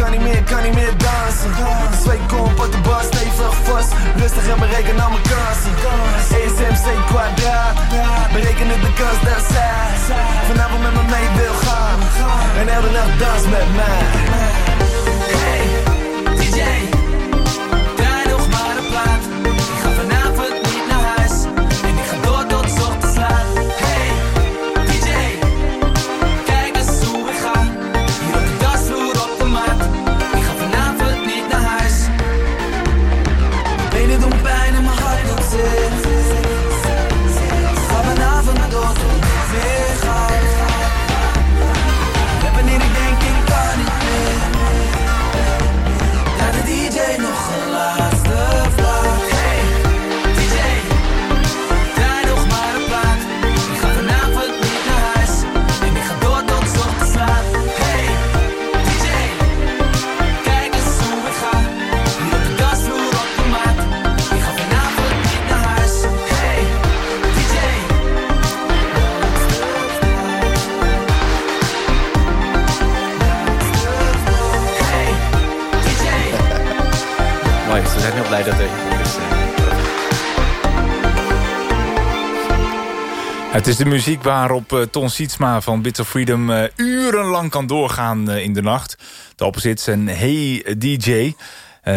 Kan niet meer, kan niet meer dansen. Twee komp op de bar, stevig vast. Rustig en bereken al mijn kansen. ESMC kwadraat. Berekenen de kans dat zij vanavond met me mee wil gaan. En elke nacht dans met mij. Is de muziek waarop eh, Ton Sietsma van Bits of Freedom... eh, urenlang kan doorgaan eh, in de nacht. De opposites en Hey DJ...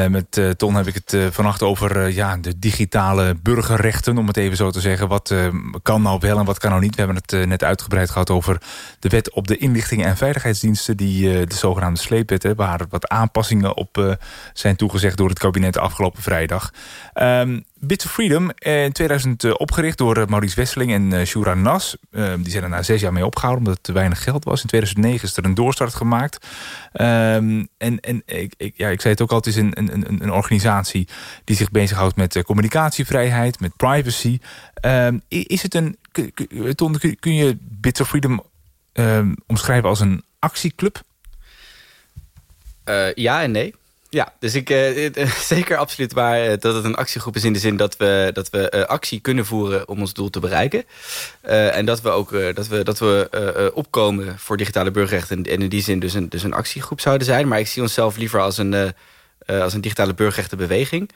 Met Ton heb ik het eh, vannacht over ja, de digitale burgerrechten, om het even zo te zeggen. Wat kan nou wel en wat kan nou niet? We hebben het net uitgebreid gehad over de wet op de inlichtingen en veiligheidsdiensten. Die, de zogenaamde sleepwet, hè, waar wat aanpassingen op zijn toegezegd door het kabinet afgelopen vrijdag. Ehm Bits of Freedom, eh, in 2000 eh, opgericht door eh, Maurice Wesseling en Shura Nas. Eh, die zijn er na zes jaar mee opgehouden omdat het te weinig geld was. In 2009 is er een doorstart gemaakt. Ehm, en en ik, ja, ik zei het ook al, het is een, een, een, organisatie die zich bezighoudt met communicatievrijheid, met privacy. Ehm, is het een, Ton, kun- je Bits of Freedom ehm, omschrijven als een actieclub? Ja en nee. Ja, dus ik eh, eh, zeker absoluut waar eh, dat het een actiegroep is in de zin dat we, dat we actie kunnen voeren om ons doel te bereiken. En dat we ook dat we, dat we opkomen voor digitale burgerrechten en, in die zin dus een, dus een actiegroep zouden zijn. Maar ik zie onszelf liever als een, als een digitale burgerrechtenbeweging.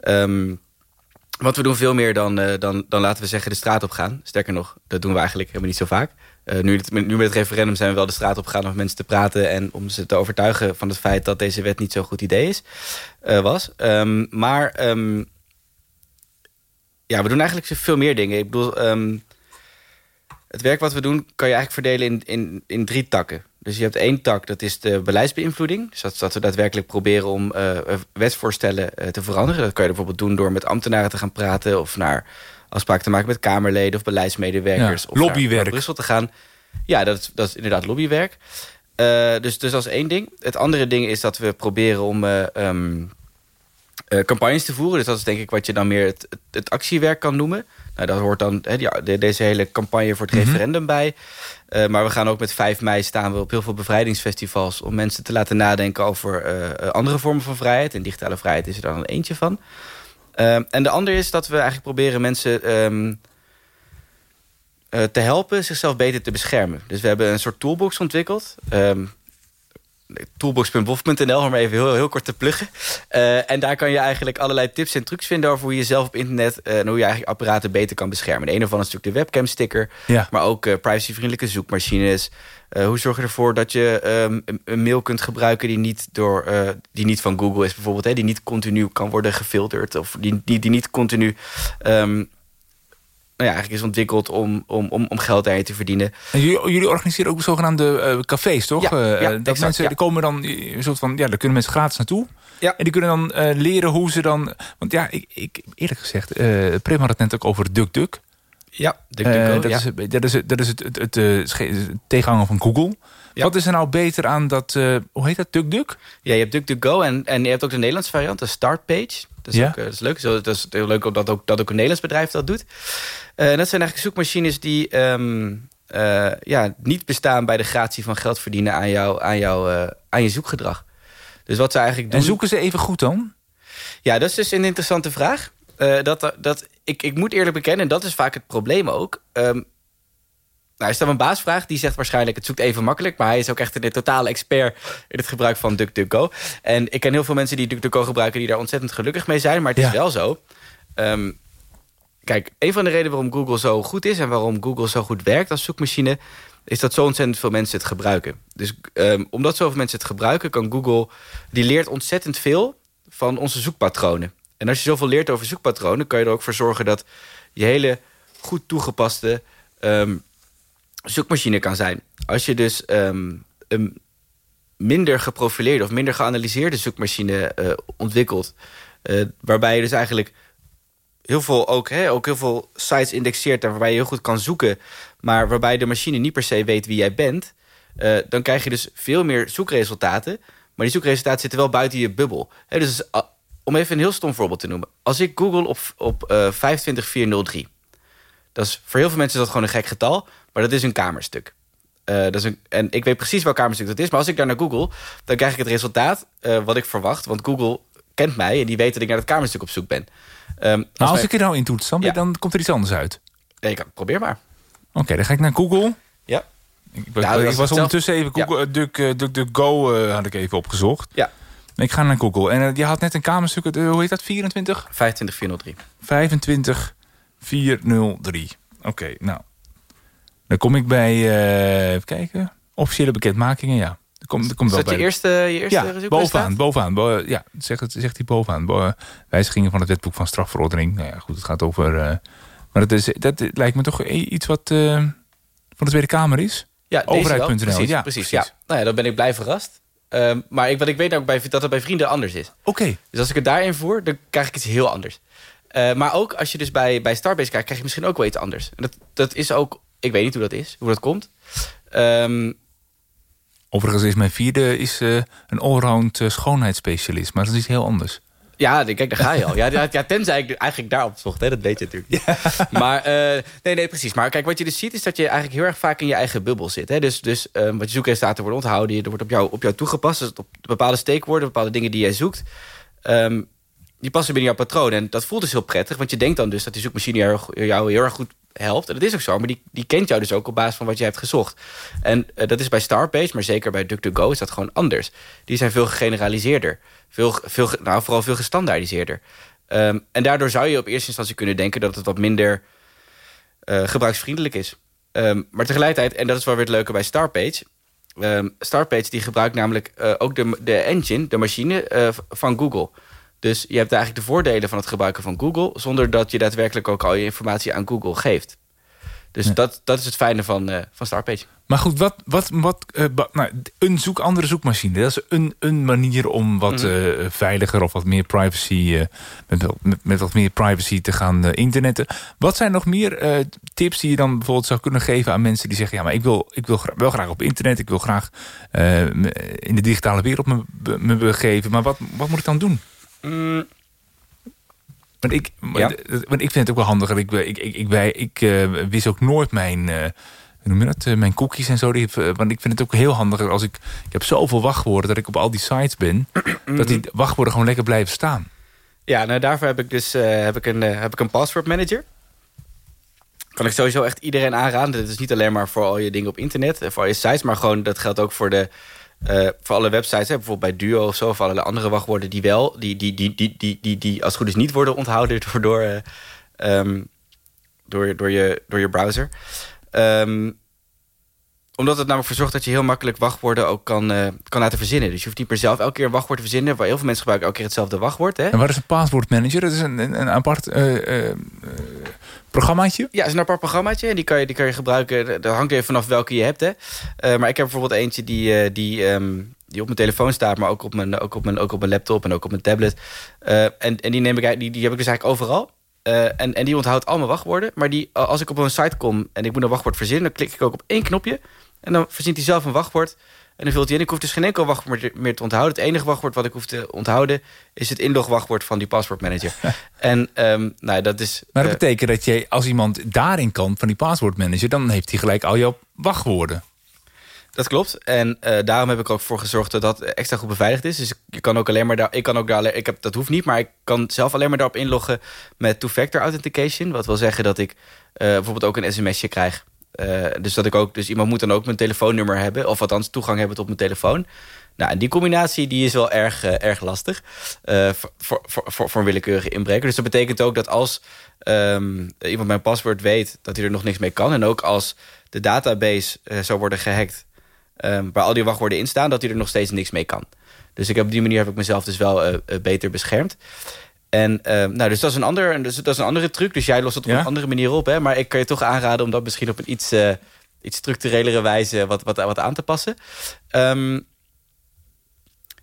Ehm want we doen veel meer dan, dan, dan laten we zeggen de straat op gaan. Sterker nog, dat doen we eigenlijk helemaal niet zo vaak. Eh, nu, met het referendum zijn we wel de straat op gegaan om mensen te praten... en om ze te overtuigen van het feit dat deze wet niet zo'n goed idee is, eh, was. Ehm, maar ehm, ja, we doen eigenlijk veel meer dingen. Ik bedoel, ehm, het werk wat we doen kan je eigenlijk verdelen in, in, in drie takken. Dus je hebt één tak, dat is de beleidsbeïnvloeding. Dus dat, dat we daadwerkelijk proberen om eh, wetsvoorstellen te veranderen. Dat kan je bijvoorbeeld doen door met ambtenaren te gaan praten... of naar afspraken te maken met Kamerleden of beleidsmedewerkers. Ja, of lobbywerk. naar Brussel te gaan. Ja, dat is, dat is inderdaad lobbywerk. Eh, dus, dus dat is één ding. Het andere ding is dat we proberen om... eh, ehm, eh, campagnes te voeren. Dus dat is denk ik wat je dan meer het, het, het actiewerk kan noemen. Nou, daar hoort dan hè, die- de- deze hele campagne voor het Mhm. referendum bij. Eh, maar we gaan ook met 5 mei staan we op heel veel bevrijdingsfestivals... om mensen te laten nadenken over andere vormen van vrijheid. En digitale vrijheid is er dan een eentje van. Ehm, en de andere is dat we eigenlijk proberen mensen... ehm, eh, te helpen zichzelf beter te beschermen. Dus we hebben een soort toolbox ontwikkeld. Ehm, toolbox.bof.nl, om maar even heel, heel kort te pluggen. Eh, en daar kan je eigenlijk allerlei tips en trucs vinden... over hoe je zelf op internet eh, en hoe je eigenlijk apparaten beter kan beschermen. De ene van is natuurlijk de webcam sticker... Ja. maar ook eh, privacyvriendelijke zoekmachines. Hoe zorg je ervoor dat je ehm, een, mail kunt gebruiken... die niet, door, die niet van Google is bijvoorbeeld... Hè, die niet continu kan worden gefilterd... of die, die, die niet continu... ehm, nou ja, eigenlijk is ontwikkeld om, om, om, om geld daarin te verdienen. En jullie, jullie organiseren ook zogenaamde eh cafés, toch? Ja, Eh, dat exact, mensen ja. komen dan een soort van, ja, daar kunnen mensen gratis naartoe. Ja. En die kunnen dan eh, leren hoe ze dan. Want ja, ik, ik eerlijk gezegd, Prem had het net ook over DuckDuck. Ja, Eh, dat, is, dat is, dat is het, het, het, sche- het tegenhanger van Google. Ja. Wat is er nou beter aan dat, hoe heet dat, DuckDuck? Ja, je hebt DuckDuckGo en, en je hebt ook de Nederlandse variant, de Startpage. Dat is, Ja. ook, dat is leuk. Zo, dat is heel leuk dat ook, dat ook een Nederlands bedrijf dat doet. Eh, dat zijn eigenlijk zoekmachines die... ehm, eh, ja, niet bestaan bij de gratie van geld verdienen aan, jou, aan, jou, eh, aan je zoekgedrag. Dus wat ze eigenlijk doen... En zoeken ze even goed dan? Ja, dat is dus een interessante vraag. Dat, dat, ik, ik moet eerlijk bekennen, en dat is vaak het probleem ook. Um, nou, is een baasvraag? Die zegt waarschijnlijk het zoekt even makkelijk. Maar hij is ook echt een totale expert in het gebruik van DuckDuckGo. En ik ken heel veel mensen die DuckDuckGo gebruiken... die daar ontzettend gelukkig mee zijn. Maar het is wel zo. Um, kijk, een van de redenen waarom Google zo goed is... en waarom Google zo goed werkt als zoekmachine... is dat zo ontzettend veel mensen het gebruiken. Dus um, omdat zoveel mensen het gebruiken... kan Google... die leert ontzettend veel van onze zoekpatronen. En als je zoveel leert over zoekpatronen... kan je er ook voor zorgen dat je hele goed toegepaste... Um, zoekmachine kan zijn. Als je dus um, een minder geprofileerde of minder geanalyseerde zoekmachine uh, ontwikkelt... Uh, waarbij je dus eigenlijk heel veel, ook, hè, ook heel veel sites indexeert... en waarbij je heel goed kan zoeken... maar waarbij de machine niet per se weet wie jij bent... Uh, dan krijg je dus veel meer zoekresultaten... maar die zoekresultaten zitten wel buiten je bubbel. Hè, dus om even een heel stom voorbeeld te noemen. Als ik google op, op 25403... dat is voor heel veel mensen is dat gewoon een gek getal... Maar dat is een kamerstuk. Uh, dat is een, en ik weet precies welk kamerstuk dat is. Maar als ik daar naar Google, dan krijg ik het resultaat uh, wat ik verwacht. Want Google kent mij en die weet dat ik naar het kamerstuk op zoek ben. Um, als maar als wij... ik er nou in toets, dan, ja. dan komt er iets anders uit. Nee, kan, probeer maar. Oké, okay, dan ga ik naar Google. Ja. Ik, nou, ik was ondertussen even Google, ja. Duck, uh, Duck, Duck Go uh, had ik even opgezocht. Ja. Ik ga naar Google. En uh, je had net een kamerstuk, hoe heet dat, 24? 25403. 25403. Oké, okay, nou. Dan kom ik bij, even kijken, officiële bekendmakingen, ja. Komt, er komt is dat je, eerste, je eerste ja, bovenaan, bovenaan. Bo ja, zegt, zegt hij bovenaan. Bo wijzigingen van het wetboek van strafverordening. Nou ja, goed, het gaat over... Uh, maar dat, is, dat lijkt me toch iets wat uh, van de Tweede Kamer is. Ja, overheid.nl. Precies, ja, precies, ja. Nou ja, dan ben ik blij verrast. Uh, maar ik, wat ik weet ook bij, dat het bij vrienden anders is. Oké. Okay. Dus als ik het daarin voer, dan krijg ik iets heel anders. Uh, maar ook als je dus bij, bij Starbase kijkt, krijg je misschien ook wel iets anders. En dat, dat is ook ik weet niet hoe dat is, hoe dat komt. Um, Overigens is mijn vierde is, uh, een allround uh, schoonheidsspecialist. Maar dat is iets heel anders. Ja, kijk, daar ga je al. Ja, ja tenzij ik eigenlijk daarop zocht, hè, dat weet je natuurlijk ja. Maar, uh, nee, nee, precies. Maar kijk, wat je dus ziet is dat je eigenlijk heel erg vaak in je eigen bubbel zit. Hè? Dus, dus um, wat je zoekresultaten worden onthouden, er wordt op jou, op jou toegepast. Dus op bepaalde steekwoorden, bepaalde dingen die jij zoekt. Um, die passen binnen jouw patroon. En dat voelt dus heel prettig, want je denkt dan dus dat die zoekmachine jou, jou heel erg goed helpt. En dat is ook zo, maar die, die kent jou dus ook op basis van wat je hebt gezocht. En uh, dat is bij Starbase, maar zeker bij DuckDuckGo is dat gewoon anders. Die zijn veel gegeneraliseerder. Veel, veel, nou, vooral veel gestandaardiseerder. Um, en daardoor zou je op eerste instantie kunnen denken... dat het wat minder uh, gebruiksvriendelijk is. Um, maar tegelijkertijd, en dat is wel weer het leuke bij Starpage... Um, Starpage die gebruikt namelijk uh, ook de, de engine, de machine van Google... Dus je hebt eigenlijk de voordelen van het gebruiken van Google... zonder dat je daadwerkelijk ook al je informatie aan Google geeft. Dus ja. dat, dat is het fijne van, uh, van Startpage. Maar goed, wat, wat, wat, uh, nou, een zoek, andere zoekmachine. Dat is een, een manier om wat mm -hmm. uh, veiliger of wat meer privacy... Met, met, met, wat meer privacy te gaan internetten. Wat zijn nog meer tips die je dan bijvoorbeeld zou kunnen geven aan mensen die zeggen... ja, maar ik wil, ik wil gra wel graag op internet. Ik wil graag in de digitale wereld me, me begeven. Maar wat, wat moet ik dan doen? Mm. Want ik, ja. want ik vind het ook wel handiger. Ik, ik, ik, ik, ik, ik uh, wist ook nooit mijn, uh, noem je dat, uh, mijn cookies en zo. Die, want ik vind het ook heel handiger als ik... Ik heb zoveel wachtwoorden dat ik op al die sites ben... dat die wachtwoorden gewoon lekker blijven staan. Ja, nou daarvoor heb ik dus heb ik een, heb ik een password manager. Kan ik sowieso echt iedereen aanraden. Dat is niet alleen maar voor al je dingen op internet, voor al je sites... maar gewoon dat geldt ook voor de uh, voor alle websites, hè, bijvoorbeeld bij Duo of zo... of alle andere wachtwoorden die wel... die, die, die, die, die, die, die als het goed is niet worden onthouden door, door, uh, um, door, door, je, door je browser. Um, omdat het namelijk voor zorgt dat je heel makkelijk wachtwoorden ook kan, uh, kan laten verzinnen. Dus je hoeft niet per zelf elke keer een wachtwoord te verzinnen. Waar heel veel mensen gebruiken elke keer hetzelfde wachtwoord. Hè? En wat is een paswoordmanager? Dat is een, een, apart programmaatje? Ja, is een apart programmaatje. En die kan je, die kan je gebruiken. Dat hangt even vanaf welke je hebt. Hè. maar ik heb bijvoorbeeld eentje die, die, um, die op mijn telefoon staat. Maar ook op mijn, ook op mijn, ook op mijn laptop en ook op mijn tablet. en, en die, neem ik, die, die heb ik dus eigenlijk overal. en, en die onthoudt al mijn wachtwoorden. Maar die, als ik op een site kom en ik moet een wachtwoord verzinnen... dan klik ik ook op één knopje... En dan verzint hij zelf een wachtwoord. En dan vult hij in. Ik hoef dus geen enkel wachtwoord meer te onthouden. Het enige wachtwoord wat ik hoef te onthouden... is het inlogwachtwoord van die paswoordmanager. en um, nou, dat is... Maar dat uh, betekent dat je, als iemand daarin kan... van die paswoordmanager... dan heeft hij gelijk al jouw wachtwoorden. Dat klopt. En uh, daarom heb ik ook voor gezorgd dat dat extra goed beveiligd is. Dus je kan ook alleen maar daar. Ik kan ook daar. Ik heb, dat hoeft niet, maar ik kan zelf alleen maar daarop inloggen met two-factor authentication. Wat wil zeggen dat ik uh, bijvoorbeeld ook een sms'je krijg. Uh, dus dat ik ook. Dus iemand moet dan ook mijn telefoonnummer hebben. Of althans toegang hebben tot mijn telefoon. Nou, en die combinatie die is wel erg, uh, erg lastig uh, voor, voor, voor, een willekeurige inbreker. Dus dat betekent ook dat als um, iemand mijn paswoord weet... dat hij er nog niks mee kan. En ook als de database zou worden gehackt... Um, waar al die wachtwoorden in staan, dat hij er nog steeds niks mee kan. Dus ik heb, op die manier heb ik mezelf dus wel beter beschermd. En uh, nou, dus dat is, een ander, dus dat is een andere truc. Dus jij lost het op ja? een andere manier op. Hè? Maar ik kan je toch aanraden om dat misschien op een iets, uh, iets structurelere wijze wat, wat, wat aan te passen. Um,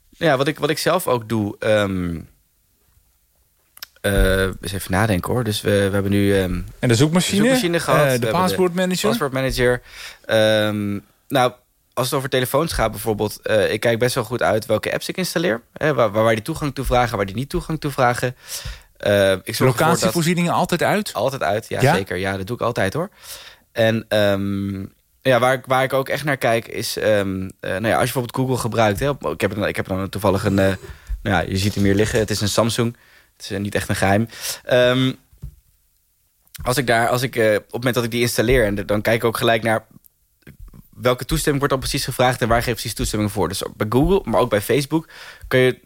ja, wat ik, wat ik zelf ook doe. Um, uh, eens even nadenken hoor. Dus we, we hebben nu. Um, en de zoekmachine, de zoekmachine gehad. Uh, de paspoortmanager. Paspoortmanager. Nou, als het over telefoons gaat bijvoorbeeld... Uh, ik kijk best wel goed uit welke apps ik installeer. Hè, waar, waar die toegang toe vragen, waar die niet toegang toe vragen. Uh, ik Locatievoorzieningen dat... altijd uit? Altijd uit, ja, ja, zeker. Ja, dat doe ik altijd hoor. En um, ja, waar, ik, waar ik ook echt naar kijk is... Um, uh, nou ja, als je bijvoorbeeld Google gebruikt... Hè, ik, heb, ik heb dan toevallig een... nou ja, je ziet hem hier liggen. Het is een Samsung. Het is niet echt een geheim. Um, als ik daar, als ik, op het moment dat ik die installeer... en dan kijk ik ook gelijk naar welke toestemming wordt dan precies gevraagd... en waar geeft precies toestemming voor. Dus bij Google, maar ook bij Facebook... kun je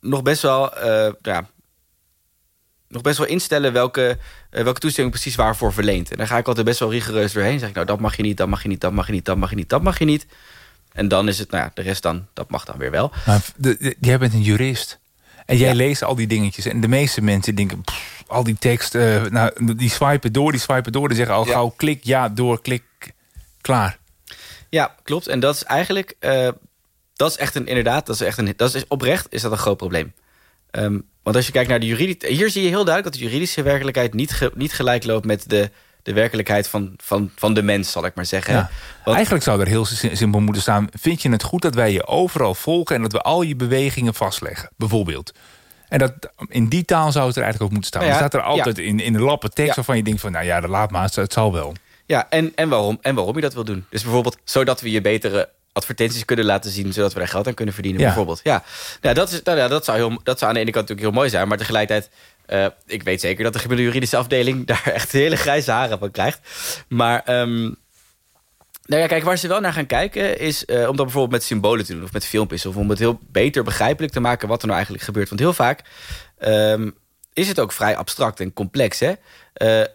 nog best wel, uh, ja, nog best wel instellen... Welke, uh, welke toestemming precies waarvoor verleent. En daar ga ik altijd best wel rigoureus doorheen. zeg ik, nou, dat mag je niet, dat mag je niet, dat mag je niet... dat mag je niet, dat mag je niet. En dan is het, nou ja, de rest dan, dat mag dan weer wel. Maar de, de, jij bent een jurist. En jij ja. leest al die dingetjes. En de meeste mensen denken... Pff, al die tekst, uh, nou, die swipen door, die swipen door. Die zeggen al ja. gauw klik, ja, door, klik, klaar. Ja, klopt. En dat is eigenlijk, uh, dat is echt een, inderdaad, dat is echt een, dat is oprecht, is dat een groot probleem. Um, want als je kijkt naar de juridische, hier zie je heel duidelijk dat de juridische werkelijkheid niet, ge, niet gelijk loopt met de, de werkelijkheid van, van, van de mens, zal ik maar zeggen. Ja. Want, Eigenlijk zou er heel simpel moeten staan, vind je het goed dat wij je overal volgen en dat we al je bewegingen vastleggen, bijvoorbeeld. En dat, in die taal zou het er eigenlijk ook moeten staan. Nou ja, er staat er altijd ja. in, in de lappen tekst waarvan je denkt van, nou ja, dat laat maar, het zal wel. Ja, en, en, waarom, en waarom je dat wil doen. Dus bijvoorbeeld zodat we je betere advertenties kunnen laten zien... zodat we daar geld aan kunnen verdienen, ja. bijvoorbeeld. Ja, nou, dat, is, nou, ja, dat, zou heel, dat zou aan de ene kant natuurlijk heel mooi zijn... maar tegelijkertijd, uh, ik weet zeker dat de gemiddelde juridische afdeling... daar echt hele grijze haren van krijgt. Maar... Um, nou ja, kijk, waar ze wel naar gaan kijken is uh, om dat bijvoorbeeld met symbolen te doen... of met filmpjes, of om het heel beter begrijpelijk te maken... wat er nou eigenlijk gebeurt. Want heel vaak um, is het ook vrij abstract en complex, hè? Uh,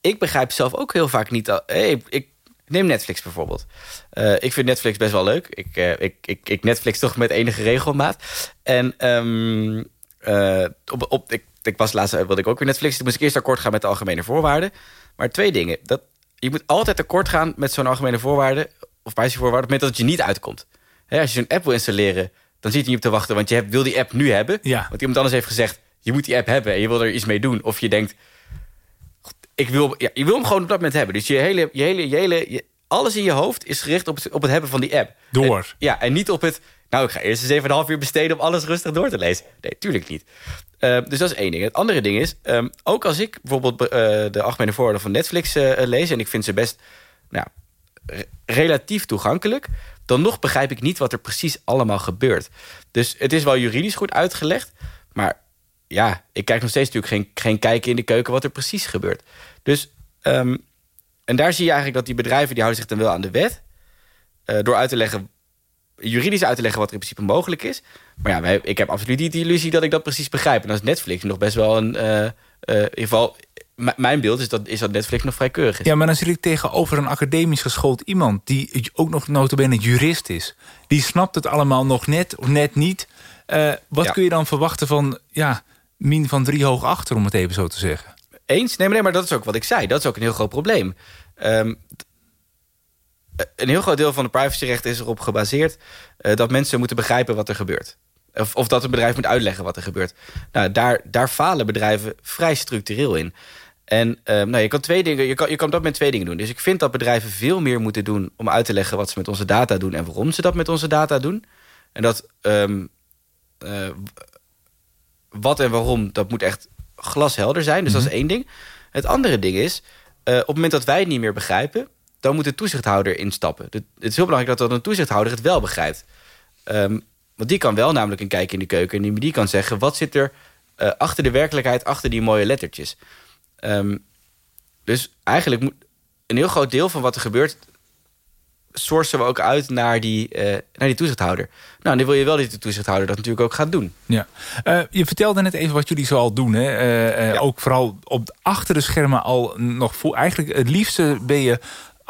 ik begrijp zelf ook heel vaak niet... Al, hey, ik neem Netflix bijvoorbeeld. Uh, ik vind Netflix best wel leuk. Ik, uh, ik, ik, ik Netflix toch met enige regelmaat. En um, uh, op, op, ik, ik was laatst wilde ik ook weer Netflix. Toen moest ik eerst akkoord gaan met de algemene voorwaarden. Maar twee dingen. Dat, je moet altijd akkoord gaan met zo'n algemene voorwaarde... of basisvoorwaarden, op het moment dat het je niet uitkomt. He, als je zo'n app wil installeren, dan zit je niet op te wachten... want je hebt, wil die app nu hebben. Ja. Want iemand anders heeft gezegd, je moet die app hebben... en je wil er iets mee doen. Of je denkt ik wil, ja, je wil hem gewoon op dat moment hebben. Dus je hele, je hele, je hele je, alles in je hoofd is gericht op het, op het hebben van die app. Door. En, ja, en niet op het... Nou, ik ga eerst eens even een half uur besteden om alles rustig door te lezen. Nee, tuurlijk niet. Uh, dus dat is één ding. Het andere ding is, um, ook als ik bijvoorbeeld uh, de algemene voorwaarden van Netflix uh, lees... en ik vind ze best nou, re relatief toegankelijk... dan nog begrijp ik niet wat er precies allemaal gebeurt. Dus het is wel juridisch goed uitgelegd... maar ja, ik kijk nog steeds natuurlijk geen, geen kijken in de keuken... wat er precies gebeurt. Dus, um, en daar zie je eigenlijk dat die bedrijven... die houden zich dan wel aan de wet... Uh, door uit te leggen, juridisch uit te leggen... wat er in principe mogelijk is. Maar ja, wij, ik heb absoluut niet de illusie dat ik dat precies begrijp. En dan is Netflix nog best wel een... Uh, uh, in ieder geval, mijn beeld is dat, is dat Netflix nog vrij keurig is. Ja, maar dan zit ik tegenover een academisch geschoold iemand... die ook nog notabene jurist is. Die snapt het allemaal nog net of net niet. Uh, wat ja. kun je dan verwachten van... ja, min van drie hoog achter, om het even zo te zeggen? Eens? Nee, maar, nee, maar dat is ook wat ik zei. Dat is ook een heel groot probleem. Um, een heel groot deel van de privacyrecht is erop gebaseerd... Uh, dat mensen moeten begrijpen wat er gebeurt. Of, of dat een bedrijf moet uitleggen wat er gebeurt. Nou, daar, daar falen bedrijven vrij structureel in. En uh, nou, je, kan twee dingen, je, kan, je kan dat met twee dingen doen. Dus ik vind dat bedrijven veel meer moeten doen... om uit te leggen wat ze met onze data doen... en waarom ze dat met onze data doen. En dat um, uh, wat en waarom, dat moet echt glashelder zijn. Dus dat is mhm. één ding. Het andere ding is, uh, op het moment dat wij het niet meer begrijpen... dan moet de toezichthouder instappen. Het is heel belangrijk dat een toezichthouder het wel begrijpt. Um, want die kan wel namelijk een kijkje in de keuken... en die, die kan zeggen, wat zit er uh, achter de werkelijkheid... achter die mooie lettertjes. Um, dus eigenlijk moet een heel groot deel van wat er gebeurt sourcen we ook uit naar die, uh, naar die toezichthouder. Nou, dan wil je wel dat de toezichthouder dat natuurlijk ook gaat doen. Ja. Uh, je vertelde net even wat jullie zo al doen. Hè? Uh, ja. Ook vooral op achter de schermen al nog. Eigenlijk het liefste ben je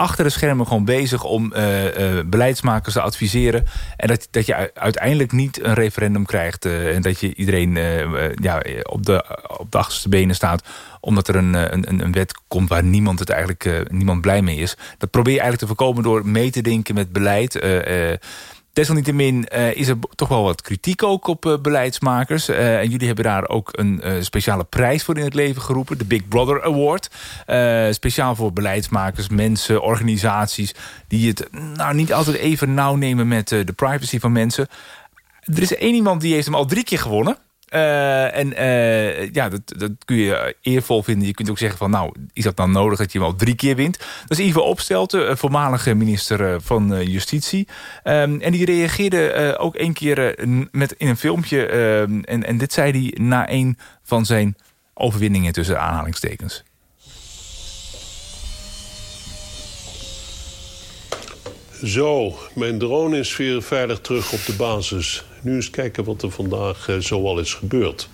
achter de schermen gewoon bezig om uh, uh, beleidsmakers te adviseren. En dat, dat je uiteindelijk niet een referendum krijgt. Uh, en dat je iedereen ja, op, de, op de achterste benen staat. Omdat er een, een, een wet komt waar niemand, het eigenlijk, niemand blij mee is. Dat probeer je eigenlijk te voorkomen door mee te denken met beleid. Desalniettemin uh, is er toch wel wat kritiek ook op uh, beleidsmakers. Uh, en jullie hebben daar ook een speciale prijs voor in het leven geroepen. De Big Brother Award. speciaal voor beleidsmakers, mensen, organisaties... die het nou, niet altijd even nauw nemen met de privacy van mensen. Er is één iemand die heeft hem al drie keer gewonnen. Uh, en uh, ja, dat, dat kun je eervol vinden. Je kunt ook zeggen van, nou, is dat dan nodig dat je hem al drie keer wint? Dat is Ivo Opstelten, voormalige minister van Justitie. Um, en die reageerde ook één keer met, in een filmpje. Um, en, en dit zei hij na een van zijn overwinningen tussen aanhalingstekens. Zo, mijn drone is weer veilig terug op de basis. Nu eens kijken wat er vandaag uh, zoal is gebeurd.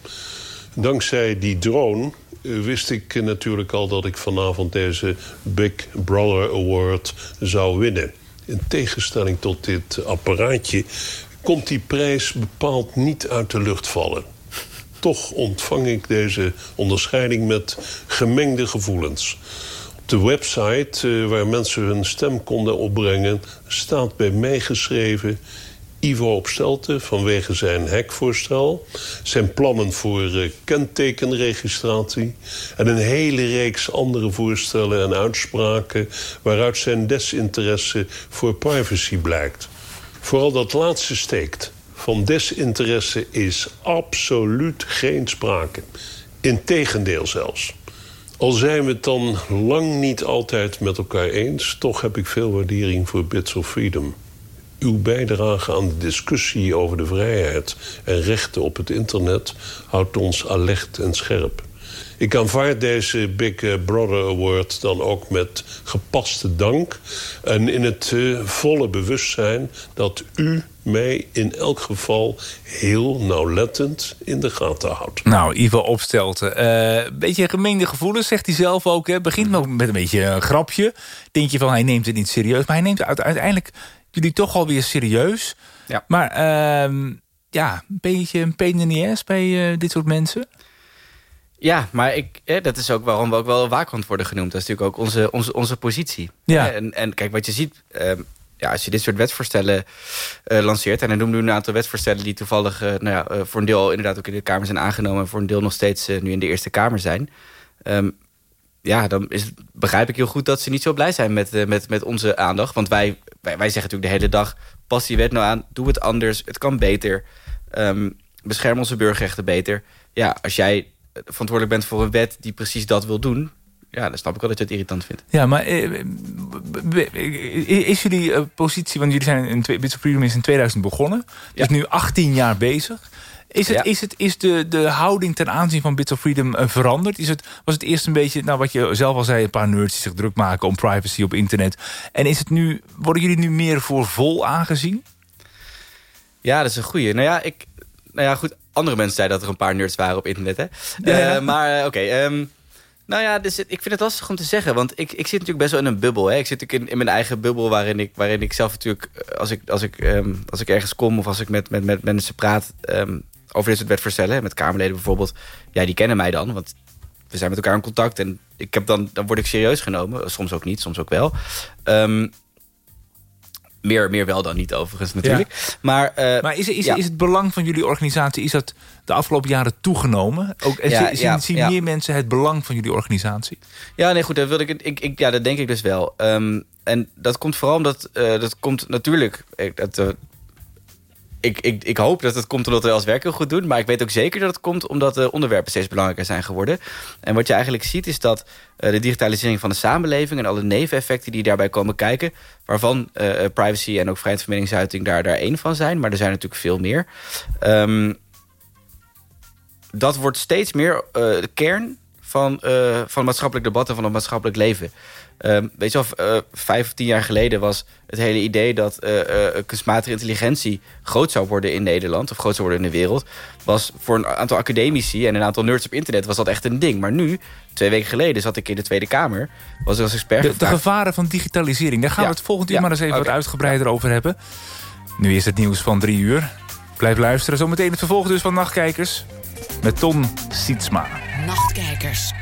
Dankzij die drone uh, wist ik natuurlijk al dat ik vanavond deze Big Brother Award zou winnen. In tegenstelling tot dit apparaatje komt die prijs bepaald niet uit de lucht vallen. Toch ontvang ik deze onderscheiding met gemengde gevoelens. Op de website waar mensen hun stem konden opbrengen... staat bij mij geschreven... Ivo Opstelten vanwege zijn hekvoorstel... zijn plannen voor uh, kentekenregistratie... en een hele reeks andere voorstellen en uitspraken... waaruit zijn desinteresse voor privacy blijkt. Vooral dat laatste steekt. Van desinteresse is absoluut geen sprake. Integendeel zelfs. Al zijn we het dan lang niet altijd met elkaar eens... toch heb ik veel waardering voor Bits of Freedom uw bijdrage aan de discussie over de vrijheid en rechten op het internet houdt ons alert en scherp. Ik aanvaard deze Big Brother Award dan ook met gepaste dank... en in het uh, volle bewustzijn dat u mij in elk geval heel nauwlettend in de gaten houdt. Nou, Ivo Opstelten. Uh, een beetje gemengde gevoelens, zegt hij zelf ook. Hè. Begint met een beetje een grapje. Denk je van, hij neemt het niet serieus. Maar hij neemt uiteindelijk jullie toch alweer serieus. Ja. Maar uh, ja, een beetje een pain in the ass bij uh, dit soort mensen. Ja, maar ik, eh, dat is ook waarom we ook wel waakhond worden genoemd. Dat is natuurlijk ook onze, onze, onze positie. Ja. En, en kijk, wat je ziet... Uh, ja, als je dit soort wetsvoorstellen uh, lanceert... en dan noemen we een aantal wetsvoorstellen... die toevallig uh, nou ja, uh, voor een deel inderdaad ook in de Kamer zijn aangenomen... en voor een deel nog steeds nu in de Eerste Kamer zijn... Um, ja, dan begrijp ik heel goed dat ze niet zo blij zijn met, met, met onze aandacht. Want wij wij, wij zeggen natuurlijk de hele dag... pas die wet nou aan, doe het anders, het kan beter. Um, bescherm onze burgerrechten beter. Ja, als jij verantwoordelijk bent voor een wet die precies dat wil doen... Ja, dan snap ik wel dat je het irritant vindt. Ja, maar eh, is jullie eh, positie... want jullie zijn in, Bits of Freedom is in 2000 begonnen. Dus nu 18 jaar bezig. Is, het, is, het, is de, de houding ten aanzien van Bits of Freedom uh, veranderd? Is het, was het eerst een beetje, nou, wat je zelf al zei... een paar nerds die zich druk maken om privacy op internet. En is het nu, worden jullie nu meer voor vol aangezien? Ja, dat is een goeie. Nou ja, ik, nou ja, goed. Andere mensen zeiden dat er een paar nerds waren op internet, hè? Ja. Uh, maar oké, okay, um, ehm, nou ja, dus ik vind het lastig om te zeggen. Want ik, ik zit natuurlijk best wel in een bubbel. Hè. Ik zit natuurlijk in, mijn eigen bubbel waarin ik, waarin ik zelf natuurlijk... Als ik, als, ik, um, als ik ergens kom of als ik met, met, met mensen praat... Um, over dit soort wetvoorstellen. Met Kamerleden bijvoorbeeld. Ja, die kennen mij dan. Want we zijn met elkaar in contact. En ik heb dan, dan word ik serieus genomen. Soms ook niet, soms ook wel. Um, Meer, meer wel dan niet overigens natuurlijk. Maar, uh, maar is, is, is het belang van jullie organisatie... is dat de afgelopen jaren toegenomen? Ook, ja, zien, zien meer mensen het belang van jullie organisatie? Ja, nee, goed, dat, wil ik, ik, ik, ja, dat denk ik dus wel. Um, en dat komt vooral omdat... Uh, dat komt natuurlijk... Dat, uh, ik, ik, ik hoop dat het komt omdat we als werk goed doen. Maar ik weet ook zeker dat het komt omdat de onderwerpen steeds belangrijker zijn geworden. En wat je eigenlijk ziet is dat uh, de digitalisering van de samenleving... en alle neveneffecten die daarbij komen kijken... waarvan uh, privacy en ook vrijheid van meningsuiting daar, daar één van zijn. Maar er zijn natuurlijk veel meer. Um, dat wordt steeds meer uh, de kern van, van maatschappelijk debat en van het maatschappelijk leven. Um, weet je wel, uh, vijf of tien jaar geleden was het hele idee... dat uh, kunstmatige intelligentie groot zou worden in Nederland... of groot zou worden in de wereld... was voor een aantal academici en een aantal nerds op internet... was dat echt een ding. Maar nu, twee weken geleden, zat ik in de Tweede Kamer... was ik als expert De, de gevaren van digitalisering, daar gaan ja. we het volgend uur ja. maar eens even okay. wat uitgebreider over hebben. Nu is het nieuws van drie uur. Blijf luisteren, zometeen het vervolg dus van Nachtkijkers... met Ton Sietsma. Nachtkijkers.